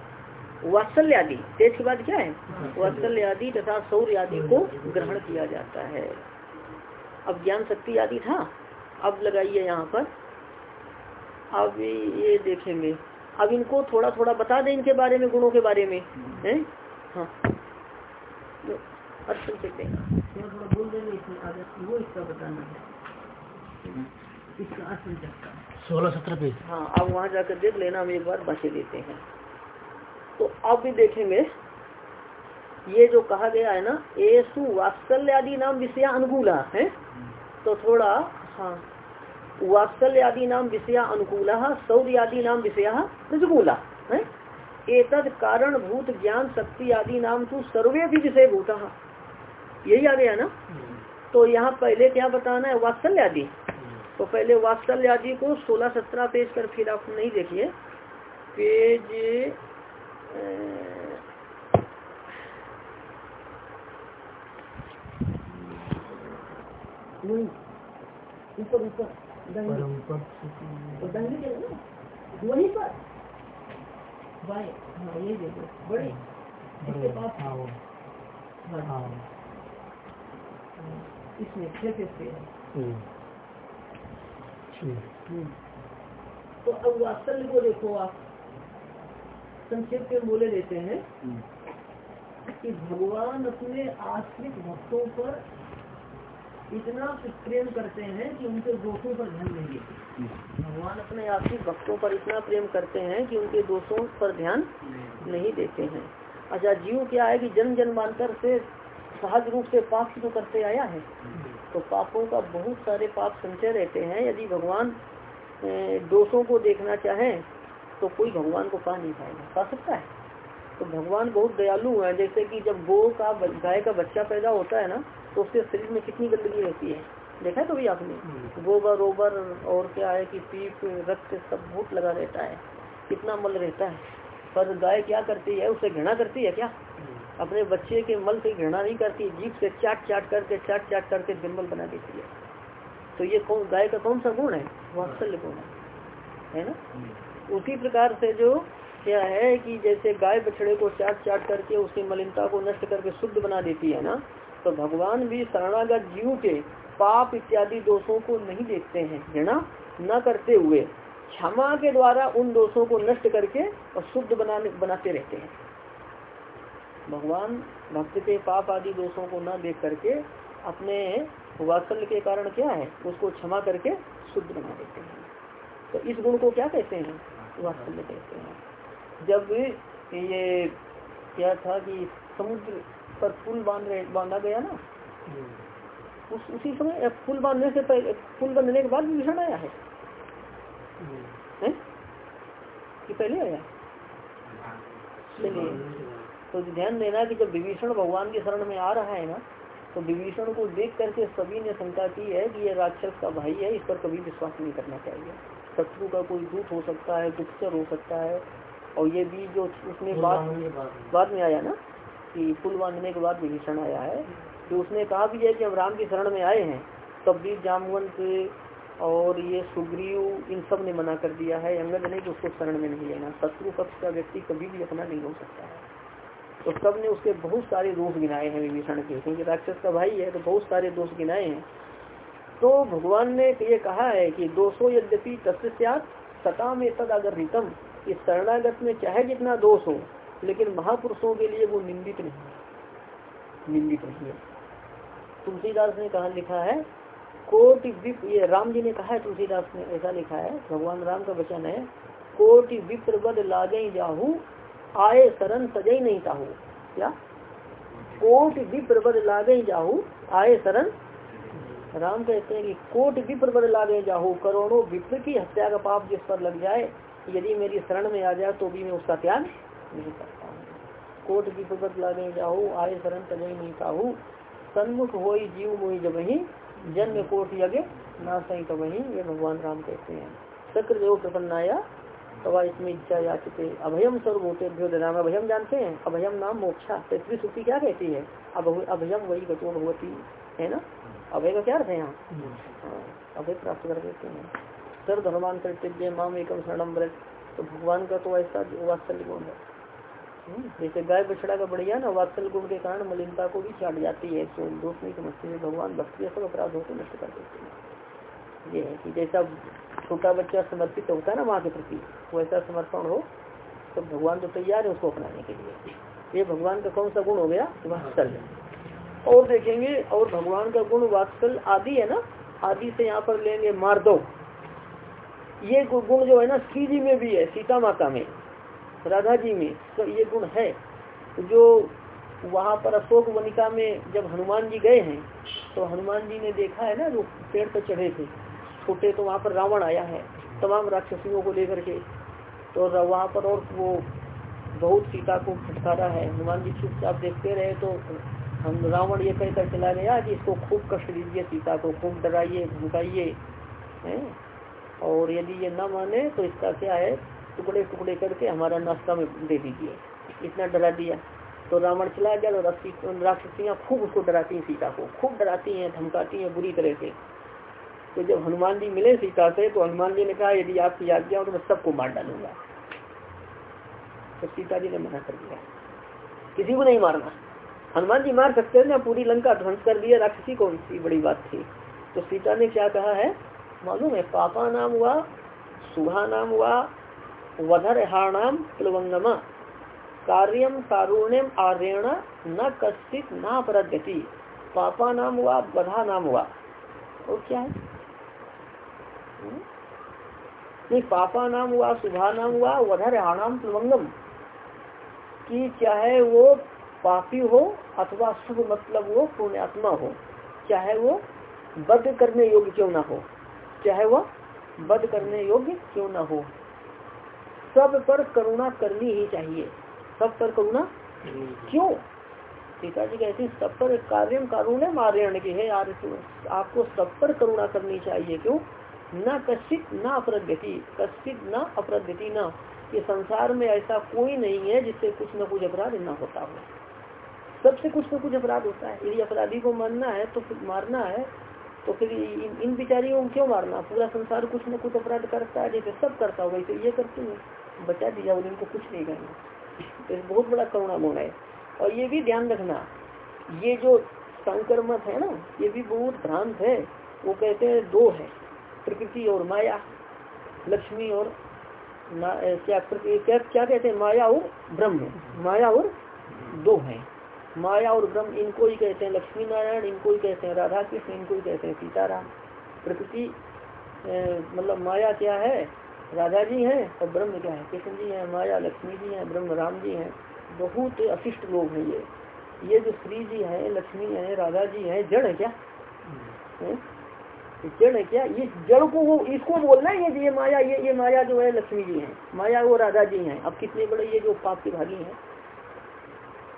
वात्सल्य आदि तेज के बाद क्या है? वात्सल्य। आदि तथा सौर्य आदि को ग्रहण किया जाता है। अब ज्ञान शक्ति आदि था। अब लगाइए यहाँ पर। अब ये देखेंगे। अब इनको थोड़ा थोड़ा बता दें इनके बारे में गुणों के बारे में। है? हाँ। है। सोलह सत्रह पेज। हाँ अब वहाँ जाकर देख लेना हम एक बार बचे लेते हैं। तो अब भी देखेंगे। ये जो कहा गया है ना, येसु वात्सल्य आदि नाम विषया अनुकूला है। तो थोड़ा हाँ वात्सल्य आदि नाम विषया अनुकूला सौर्य आदि नाम विषया प्रतिकूला है। एतद कारण भूत, ज्ञान, शक्ति आदि नाम तो सर्वे भी विषय भूत। यही आ गया ना? तो यहाँ पहले क्या बताना है? वात्सल्य आदि तो पहले वात्सल्य आदि को सोलह सत्रह पेज कर फिर आप नहीं देखिए। पेज ऊपर ऊपर वहीं पर। बाएँ हाँ ये देखो बड़ी। इसके पास। हाँ हाँ। इसमें छह पे है। तो अब वात्सल्य को देखो आप संक्षेप के बोले लेते हैं कि भगवान अपने आश्रित भक्तों पर इतना प्रेम करते हैं कि उनके दोषों पर ध्यान नहीं देते भगवान अपने आश्रित भक्तों पर इतना प्रेम करते हैं कि उनके दोषों पर ध्यान नहीं। देते हैं। अच्छा जीव क्या है कि जन्म जन्मांतर से सहज रूप से पाप शुरू करते आया है? तो पापों का बहुत सारे पाप संचय रहते हैं। यदि भगवान दोषों को देखना चाहे तो कोई भगवान को पा नहीं पाएगा। पा सकता है? तो भगवान बहुत दयालु है। जैसे कि जब गो का गाय का बच्चा पैदा होता है ना तो उसके शरीर में कितनी गंदगी रहती है? देखा है कभी आपने? हम्म। गोबर ओबर और क्या है कि पीप रक्त सब बहुत लगा रहता है। कितना मल रहता है। पर गाय क्या करती है? उसे घृणा करती है क्या? हम्म। अपने बच्चे के मल से घृणा नहीं करती। जीप से चाट चाट करके चाट चाट करके निर्मल बना देती है। तो ये कौन गाय का कौन सा गुण है। वात्सल्य गुण है। है ना? हम्म। उसी प्रकार से जो क्या है कि जैसे गाय बछड़े को चाट चाट करके उसकी मलिनता को नष्ट करके शुद्ध बना देती है ना तो भगवान भी शरणागत जीव के पाप इत्यादि दोषों को नहीं देखते हैं, है ना? न करते हुए, क्षमा के द्वारा उन दोषों को नष्ट करके और शुद्ध बनाने, बनाते रहते हैं। भगवान भक्त के पाप आदि दोषों को न देख करके अपने वात्सल्य के कारण क्या है, उसको क्षमा करके शुद्ध बना देते हैं। तो इस गुण को क्या कहते हैं? वात्सल्य कहते हैं। जब ये क्या था कि समुद्र पर पुल बाँध बांधा गया ना? उस उसी समय पुल बांधने से पहले पुल बनने के बाद विभीषण आया है, है? कि पहले आया? चलिए तो ध्यान देना कि जब विभीषण भगवान के शरण में आ रहा है ना तो विभीषण को देख करके सभी ने शंका की है कि ये राक्षस का भाई है इस पर कभी विश्वास नहीं करना चाहिए। शत्रु का कोई दूत हो सकता है गुप्तर हो सकता है। और ये भी जो उसमें बाद बाद में आया ना कि पुल बांधने के बाद विभीषण आया है। तो उसने कहा भी है कि हम राम की शरण में आए हैं तब भी जामवंत और ये सुग्रीव इन सबने मना कर दिया है। अंगद ने कि उसको शरण में नहीं लेना। शत्रु पक्ष का व्यक्ति कभी भी अपना नहीं हो सकता है। तो सबने उसके बहुत सारे दोष गिनाए हैं विभीषण के क्योंकि राक्षस का भाई है तो बहुत सारे दोष गिनाए हैं। तो भगवान ने ये कहा है कि दोषो यद्यपि तस्व सता में तद अगर रितम इस शरणागत में चाहे जितना दोष हो, लेकिन महापुरुषों के लिए वो निंदित नहीं निंदित नहीं है। तुलसीदास ने कहा, लिखा है, कोटि विप, ये राम जी ने कहा है, तुलसीदास ने ऐसा लिखा है, भगवान राम का वचन है, कोटि विप्र बद लागे जाहू आए शरण सजई नहीं चाहू क्या? कोट विप्र बद लागे जाहू आए शरण राम कहते हैं कि कोट विप्र बद लागे जाहू, करोड़ों विप्र की हत्या का पाप जिस पर लग जाए, यदि मेरी शरण में आ जाए तो भी मैं उसका त्याग नहीं करता हूँ। कोट की प्रगत लागे जाऊ आए शरण चले नहीं चाहू सन्मुख हो जीव मोई जब ही जन्म कोट यज्ञ ना सही तो वही ये भगवान राम कहते हैं। चक्र देव प्रसन्न आया, तवा इसमें इच्छा या चुके अभयम स्वर्ग होते नाम अभयम जानते हैं। अभयम नाम मोक्षा। तृतीय सूची क्या कहती है? अब अभयम वही गतो भगवती, है ना? अभय का क्या अर्थ है यहाँ? हाँ, अभय प्राप्त कर देते हैं। सर धर्मान कर्तव्य माम एकम शरणम व्रत। तो भगवान का तो ऐसा वात्सल्य गुण है। हम्म, जैसे गाय बछड़ा का बढ़िया ना वात्सल्य गुण के कारण मलिनता को भी चाट जाती है। तो दोष नहीं समझते हैं भगवान भक्ति सब अपराध होते नष्ट कर देते हैं। ये है कि जैसा छोटा बच्चा समर्पित होता है ना माँ के प्रति वैसा समर्पण हो तो भगवान तो तैयार है उसको अपनाने के लिए। ये भगवान का कौन सा गुण हो गया? वात्सल्य। और देखेंगे, और भगवान का गुण वात्सल आदि है ना, आदि से यहाँ पर लेंगे मार्दव ये गुण जो है ना श्री जी में भी है, सीता माता में राधा जी में तो ये गुण है। जो वहाँ पर अशोक वनिका में जब हनुमान जी गए हैं तो हनुमान जी ने देखा है ना, जो पेड़ पर चढ़े थे, छोटे तो वहाँ पर रावण आया है, तमाम राक्षसियों को लेकर के। तो वहाँ पर और वो बहुत सीता को फटकारा है, हनुमान जी चुपचाप देखते रहे तो हम रावण ये कहकर चला गया कि इसको खूब कष्ट दीजिए, सीता को खूब डराइए धमकाइए और यदि ये न माने तो इसका क्या है? टुकड़े टुकड़े करके हमारा नाश्ता में दे दीजिए। इतना डरा दिया। तो रावण चला गया और राक्षसियाँ खूब उसको डराती हैं, सीता को खूब डराती हैं, धमकाती हैं बुरी तरह से। तो जब हनुमान जी मिले सीता से तो हनुमान जी ने कहा, यदि आपकी आज्ञा हो तो मैं सबको मार डालूँगा। तो सीता जी ने मना कर दिया। किसी को नहीं मारना। हनुमान जी मार सकते हैं ना पूरी लंका ध्वंस कर दिया, राक्षसी कौन सी? बड़ी बात थी। तो सीता ने क्या कहा है? मालूम है, पापा नाम हुआ सुहा नाम हुआ वधर हाणाम प्लवंगमा कार्यम कारुण्यम आर्यण न कश्चित न अपराध्यति। पापा नाम हुआ बधा नाम हुआ। और क्या है? हम्म? नहीं, पापा नाम हुआ सुभा नाम हुआ वधर हाणाम प्लवंगम कि चाहे वो पापी हो अथवा शुभ मतलब वो पुण्यात्मा हो चाहे वो बद करने योग्य क्यों ना हो चाहे वह बद करने योग्य क्यों ना हो। सब पर करुणा करनी ही चाहिए। सब पर करुणा क्यों? सीता जी कहती सब पर कार्य कारुण्य मार्यण की है। यार आपको सब पर करुणा करनी चाहिए। क्यों? न कश्चित न अपराध्यति कश्चित न अपराध्यति न। ये संसार में ऐसा कोई नहीं है जिससे कुछ न कुछ अपराध न होता हो। सबसे कुछ न कुछ अपराध होता है। यदि अपराधी को मारना है तो फिर मारना है तो फिर इन, इन बिचारियों को क्यों मारना? पूरा संसार कुछ न कुछ अपराध करता है जैसे सब करता हो वैसे ये करते हैं। बचा दिया उनको कुछ नहीं करना। तो बहुत बड़ा करुणा गुण है। और ये भी ध्यान रखना ये जो संक्रमत है ना ये भी बहुत भ्रांत है। वो कहते हैं दो है प्रकृति और माया लक्ष्मी और क्या क्या कहते हैं? माया और ब्रह्म माया और दो है। माया और ब्रह्म इनको ही कहते हैं लक्ष्मी नारायण इनको ही कहते हैं राधा कृष्ण इनको ही कहते हैं सीताराम। प्रकृति मतलब माया क्या है? राधा जी हैं और ब्रह्म क्या है? कृष्ण जी हैं माया लक्ष्मी जी हैं ब्रह्म राम जी हैं। बहुत अशिष्ट लोग हैं ये। ये जो श्री जी है लक्ष्मी है राधा जी है जड़ है क्या? है? जड़ है क्या? ये जड़ को वो इसको बोलना है ये ये माया ये ये माया जो है लक्ष्मी जी है। माया वो राधा जी हैं। अब कितने बड़े ये जो पाप के भागी हैं?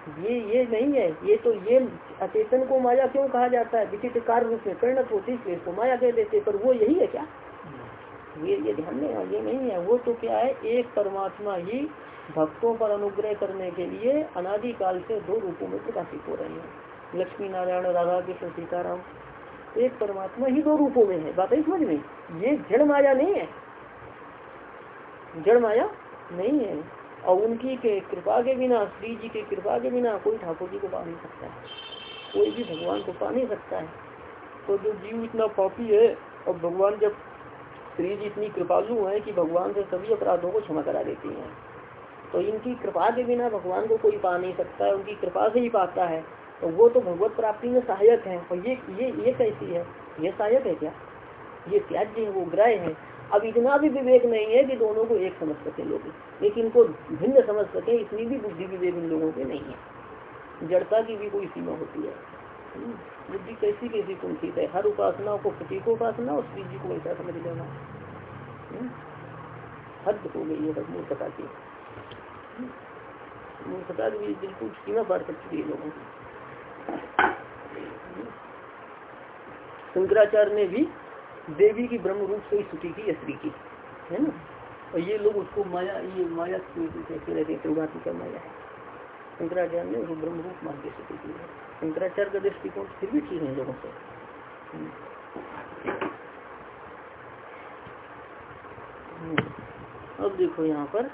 ये ये नहीं है। ये तो ये अचेतन को माया क्यों कहा जाता है? विचित्र कार्य रूप में परिणत होती है इसको माया कह देते पर वो यही है क्या? ये ये ध्यान देना ये नहीं है। वो तो क्या है? एक परमात्मा ही भक्तों पर अनुग्रह करने के लिए अनादिकाल से दो रूपों में प्रकाशित हो रहे हैं। लक्ष्मी नारायण राधा कृष्ण सीताराम। एक परमात्मा ही दो रूपों में है। बात समझ में? ये जड़ माया नहीं है। जड़ माया नहीं है। और उनकी के कृपा के बिना, श्री जी के कृपा के बिना कोई ठाकुर जी को पा नहीं सकता है। कोई भी भगवान को पा नहीं सकता है। तो जो जीव इतना पापी है, और भगवान जब श्री जी इतनी कृपालु है कि भगवान से सभी अपराधों को क्षमा करा देती हैं तो इनकी कृपा के बिना भगवान को कोई पा नहीं सकता है, उनकी कृपा से ही पाता है। तो वो तो भगवत प्राप्ति में सहायक है। और ये ये ये कैसी है? ये सहायक है क्या? ये त्याज्य है, वो ग्रह है। अब इतना भी विवेक नहीं है कि दोनों को एक समझ सके लोग। लेकिन इनको भिन्न समझ सके इतनी भी बुद्धि विवेक इन लोगों के नहीं है। जड़ता की भी कोई सीमा होती है। हम्म, बुद्धि कैसी कैसी कुंठित है? हर उपासना को प्रतीक उपासना और श्री जी को ऐसा समझ लेना। हम्म, हद हो गई है बस मूर्खता की। हम्म, मूर्खता भी बिल्कुल सीमा पार कर चुकी है लोगों की। शंकराचार्य ने भी देवी की ब्रह्म रूप से स्तुति की स्त्री की, है ना? और ये लोग उसको माया, ये माया कहते रहते हैं त्रिभाती का माया है? शंकराचार्य ने उसको ब्रह्म रूप मान के स्तुति की है। शंकराचार्य का दृष्टिकोण फिर भी ठीक है लोगों से। हम्म। अब देखो यहाँ पर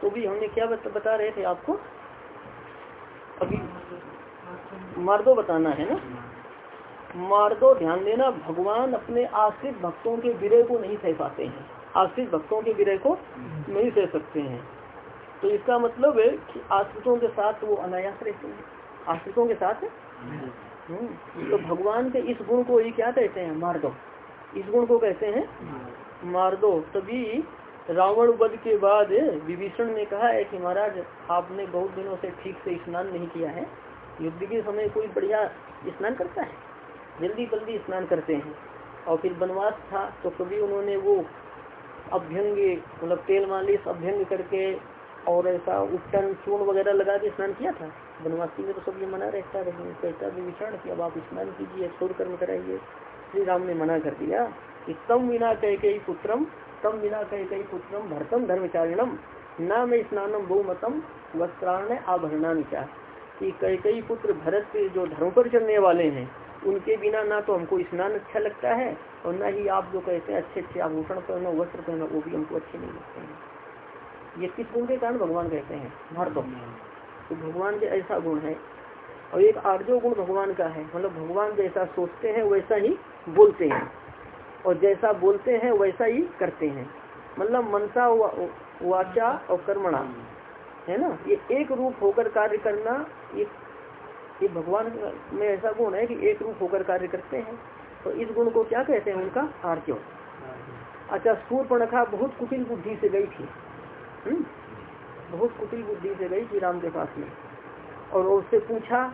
तो भी हमने क्या बता रहे थे आपको? अभी मर्दो बताना है ना? मर्दो ध्यान देना भगवान अपने आश्रित भक्तों के विरय को नहीं सह पाते हैं। आश्रित भक्तों के विरय को नहीं सह सकते हैं। तो इसका मतलब है कि आश्रितों के साथ वो अनायास रहते हैं। आश्रितों के साथ? हम्म। तो भगवान के इस गुण को ही क्या कहते हैं? मार्दो इस गुण को कहते हैं मार दो तभी रावण वध के बाद विभीषण ने कहा है कि महाराज, आपने बहुत दिनों से ठीक से स्नान नहीं किया है। युद्ध के समय कोई बढ़िया स्नान करता है? जल्दी जल्दी स्नान करते हैं। और फिर वनवास था तो कभी उन्होंने वो अभ्यंग मतलब तेल मालिश, अभ्यंग करके और ऐसा उपटन, चूर्ण वगैरह लगा के स्नान किया था? वनवासी में तो सब ये मना रहता है कहता विभीषण की, अब आप स्नान कीजिए, छोड़ कर्म कराइए। श्री राम ने मना कर दिया कि तम बिना कह कई पुत्रम, तम बिना कह कई पुत्रम, भरतम धर्मचारिणम, न मैं स्नानम बहुमतम, वस्त्राण आभरणान क्या कि कई कई पुत्र भरत के जो धर्म पर चलने वाले हैं उनके बिना ना तो हमको स्नान अच्छा लगता है और न ही आप जो कहते हैं अच्छे अच्छे आभूषण पहनो, वस्त्र पहनो, वो भी हमको अच्छे नहीं लगते हैं। ये किस गुण के कारण भगवान कहते हैं? भरत तो भगवान के ऐसा गुण है। और एक आर्जो गुण भगवान का है। मतलब भगवान जैसा सोचते हैं, वैसा ही बोलते हैं। और जैसा बोलते हैं, वैसा ही करते हैं। मतलब मनसा वाचा और कर्मणा। है ना? ये एक रूप होकर कार्य करना ये ये भगवान में ऐसा गुण है कि एक रूप होकर कार्य करते हैं। तो इस गुण को क्या कहते हैं उनका? आर्यो अच्छा सूर्पणखा बहुत कुटिल बुद्धि से गई थी। हम्म? बहुत कुटिल बुद्धि से गई थी राम के पास में। और उससे पूछा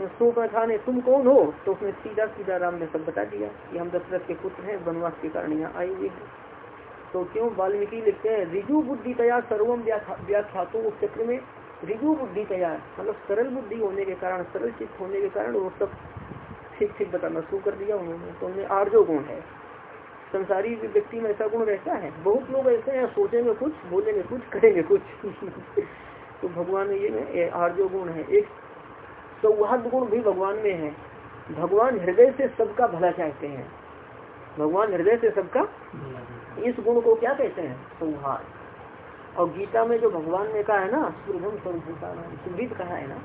सूर्पणखा ने, तुम कौन हो? तो उसने सीधा सीधा राम ने सब बता दिया कि हम दशरथ के पुत्र हैं, वनवास के कारण यहाँ आए हुए हैं। तो क्यों वाल्मीकि लिखते हैं, रिजु बुद्धि तया सर्वम व्याख्यातो उस चक्र में रिजु बुद्धि तया मतलब सरल बुद्धि होने के कारण सरल चित्त होने के कारण वो सब ठीक ठीक बताना शुरू कर दिया उन्होंने। तो उन्हें आर्जो गुण है। संसारी व्यक्ति में ऐसा गुण रहता है। बहुत लोग ऐसे हैं सोचेंगे कुछ बोलेंगे कुछ करेंगे कुछ। तो भगवान ये आर्जो गुण है। एक सौहार्द गुण भी भगवान में है। भगवान हृदय से सबका भला चाहते हैं। भगवान हृदय से सबका इस गुण को क्या कहते हैं? सौहार्द। और गीता में जो भगवान ने कहा है ना सुरभम सुरभित कहा है ना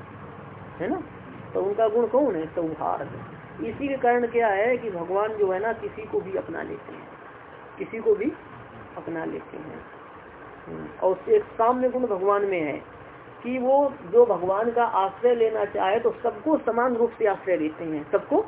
है ना? तो उनका गुण कौन है? सौहार्द इसी के कारण क्या है कि भगवान जो है ना किसी को भी अपना लेते हैं। किसी को भी अपना लेते हैं। हम्म, और एक साम्य गुण भगवान में है कि वो जो भगवान का आश्रय लेना चाहे तो सबको समान रूप से आश्रय देते हैं। सबको?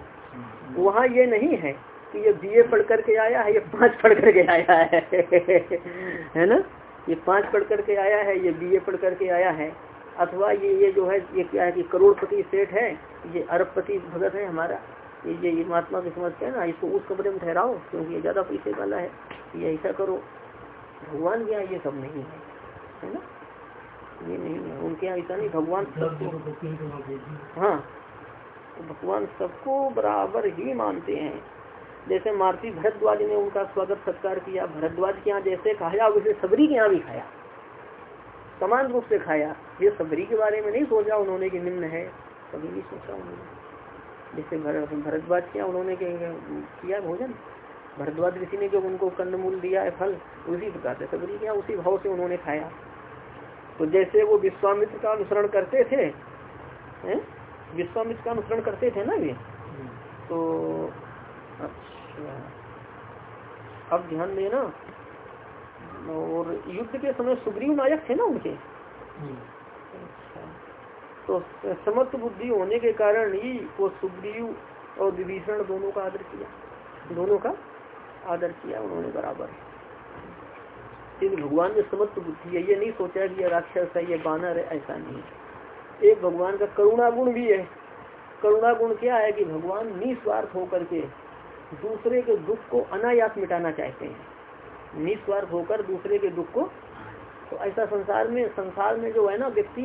वहाँ ये नहीं है कि ये बीए पढ़ करके आया है ये पाँच पढ़ करके आया है। है ना? ये पाँच पढ़ करके आया है, ये बीए पढ़ करके आया है, अथवा ये ये जो है, ये क्या है कि करोड़पति सेठ है, ये अरबपति भगत है हमारा, ये ये महात्मा की समझते हैं ना, इसको उस कमरे में ठहराओ, क्योंकि ये ज़्यादा पैसे वाला है, ये ऐसा करो। भगवान के यहाँ ये सब नहीं है है ना? ये नहीं है, उनके यहाँ ऐसा नहीं, भगवान सबको हाँ तो भगवान सबको बराबर ही मानते हैं। जैसे मारती भरद्वाज ने उनका स्वागत सत्कार किया भरद्वाज के यहाँ जैसे खाया वैसे सबरी के यहाँ भी खाया। समान रूप से खाया। ये सबरी के बारे में नहीं सोचा उन्होंने कि निम्न है। कभी नहीं सोचा उन्होंने। जैसे भरद्वाज किया उन्होंने किया भोजन। भरद्वाज ऋषि ने जो उनको कंदमूल दिया है फल उसी प्रकार से सबरी किया उसी भाव से उन्होंने खाया। तो जैसे वो विश्वामित्र का अनुसरण करते थे विश्वामित्र का अनुसरण करते थे ना ये? तो अच्छा अब ध्यान देना और युद्ध के समय सुग्रीव नायक थे ना उनके? अच्छा। तो समर्थ बुद्धि होने के कारण ही वो सुग्रीव और विभीषण दोनों का आदर किया। दोनों का आदर किया उन्होंने बराबर। लेकिन भगवान में समर्थ बुद्धि है ये नहीं सोचा कि ये राक्षस है ये बानर है ऐसा नहीं एक भगवान का करुणा गुण भी है। करुणा गुण क्या है कि भगवान निस्वार्थ होकर के दूसरे के दुख को अनायास मिटाना चाहते हैं। निस्वार्थ होकर दूसरे के दुख को तो ऐसा संसार में संसार में जो है ना, व्यक्ति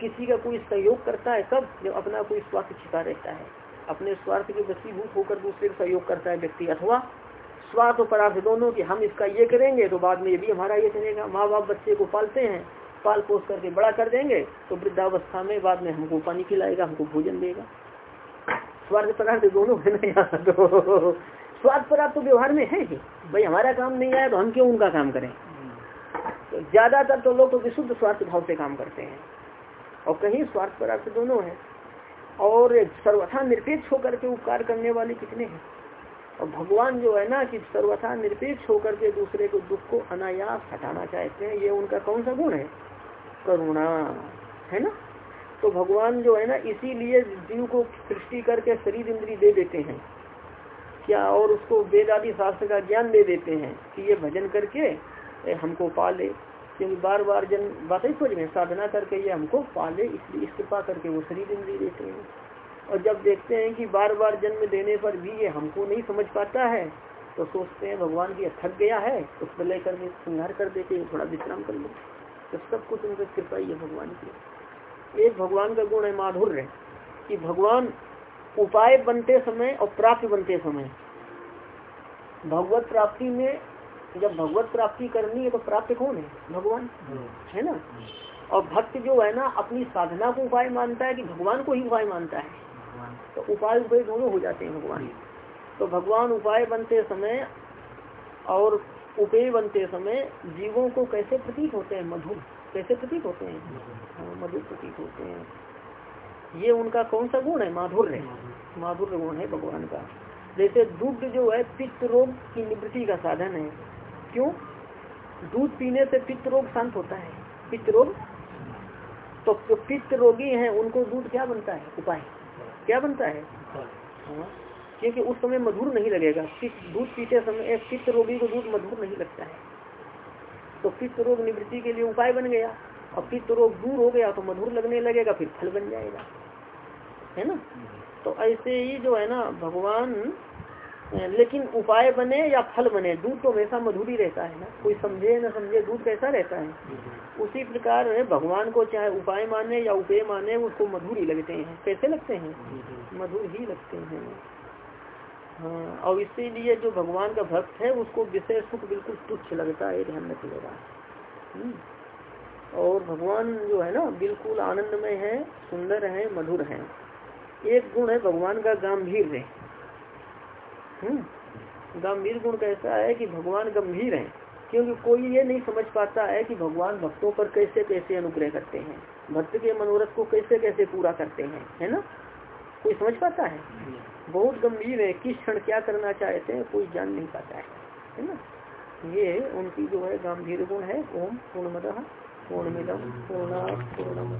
किसी का कोई सहयोग करता है कब जब अपना कोई स्वार्थ छिपा रहता है। अपने स्वार्थ के वसीभूत होकर दूसरे का सहयोग करता है व्यक्ति। अथवा स्वार्थ और परार्थ दोनों की हम इसका ये करेंगे तो बाद में ये भी हमारा ये करेगा माँ बाप बच्चे को पालते हैं, पाल पोस करके बड़ा कर देंगे तो वृद्धावस्था में बाद में हमको पानी खिलाएगा, हमको भोजन देगा। स्वार्थ पदार्थ दोनों है ना तो। स्वार्थ पदार्थ तो व्यवहार में है ही। भाई हमारा काम नहीं आया तो हम क्यों उनका काम करें? तो ज़्यादातर तो लोग तो विशुद्ध स्वार्थ भाव से काम करते हैं। और कहीं स्वार्थ पदार्थ दोनों है। और सर्वथा निरपेक्ष होकर के उपकार करने वाले कितने हैं? और भगवान जो है ना कि सर्वथा निरपेक्ष होकर के दूसरे को दुख को अनायास हटाना चाहते हैं, ये उनका कौन सा गुण है? करुणा। है ना? तो भगवान जो है ना इसीलिए जीव को सृष्टि करके शरीर इंद्री दे देते हैं। क्या और उसको वेद आदि शास्त्र का ज्ञान दे देते हैं कि ये भजन करके ए, हमको पाले। क्योंकि बार बार जन बात समझ में साधना करके ये हमको पाले इसलिए इस कृपा करके वो शरीर इंद्री देते हैं। और जब देखते हैं कि बार बार जन्म देने पर भी ये हमको नहीं समझ पाता है तो सोचते हैं भगवान की थक गया है उस पर लेकर के संहार कर देते थोड़ा विश्राम कर लो तो सब कुछ उनकी कृपा ही है भगवान की। एक भगवान का गुण है माधुर्य, कि भगवान उपाय बनते समय और प्राप्त बनते समय। भगवत प्राप्ति में जब भगवत प्राप्ति करनी है तो प्राप्त कौन है? भगवान। है ना? और भक्त जो है ना, अपनी साधना को उपाय मानता है कि भगवान को ही उपाय मानता है। तो उपाय उपाय दोनों हो जाते हैं भगवान। तो भगवान उपाय बनते समय और उपेय बनते समय जीवों को कैसे प्रतीत होते हैं? मधुर। कैसे प्रतीक होते हैं? हाँ, मधुर प्रतीक होते हैं। ये उनका कौन सा गुण है? माधुर्य माधुर्य गुण है भगवान का। जैसे दुग्ध जो है पित्त रोग की निवृत्ति का साधन है। क्यों? दूध पीने से पित्त रोग शांत होता है। पित्त रोग? तो जो पित्त रोगी हैं उनको दूध क्या बनता है? उपाय। क्या बनता है? हाँ, क्योंकि उस समय मधुर नहीं लगेगा। दूध पीते समय पित्त रोगी को दूध मधुर नहीं लगता है। तो पित्त रोग निवृत्ति के लिए उपाय बन गया। और पित्त रोग दूर हो गया तो मधुर लगने लगेगा, फिर फल बन जाएगा। है ना? तो ऐसे ही जो है ना, भगवान लेकिन उपाय बने या फल बने, दूध तो हमेशा मधुरी रहता है ना। कोई समझे ना समझे, दूध कैसा रहता है? उसी प्रकार भगवान को चाहे उपाय माने या उपेय माने, उसको मधुर ही लगते हैं। कैसे लगते हैं? मधुर ही लगते हैं। हाँ और इसीलिए जो भगवान का भक्त है, उसको विषय सुख बिल्कुल तुच्छ लगता है ध्यान रखिएगा हम्म। और भगवान जो है ना, बिल्कुल आनंदमय है, सुंदर है, मधुर है एक गुण है, भगवान का गंभीर है हम्म। गंभीर गुण कैसा है कि भगवान गंभीर है, क्योंकि कोई ये नहीं समझ पाता है कि भगवान भक्तों पर कैसे कैसे अनुग्रह करते हैं, भक्त के मनोरथ को कैसे कैसे पूरा करते हैं, है ना कोई समझ पाता है बहुत गंभीर है, किस क्षण क्या करना चाहते हैं, कोई जान नहीं पाता है है ना? ये उनकी जो है गंभीर गुण है, ओम पूर्ण पूर्णमिदम पूर्णा पूर्णम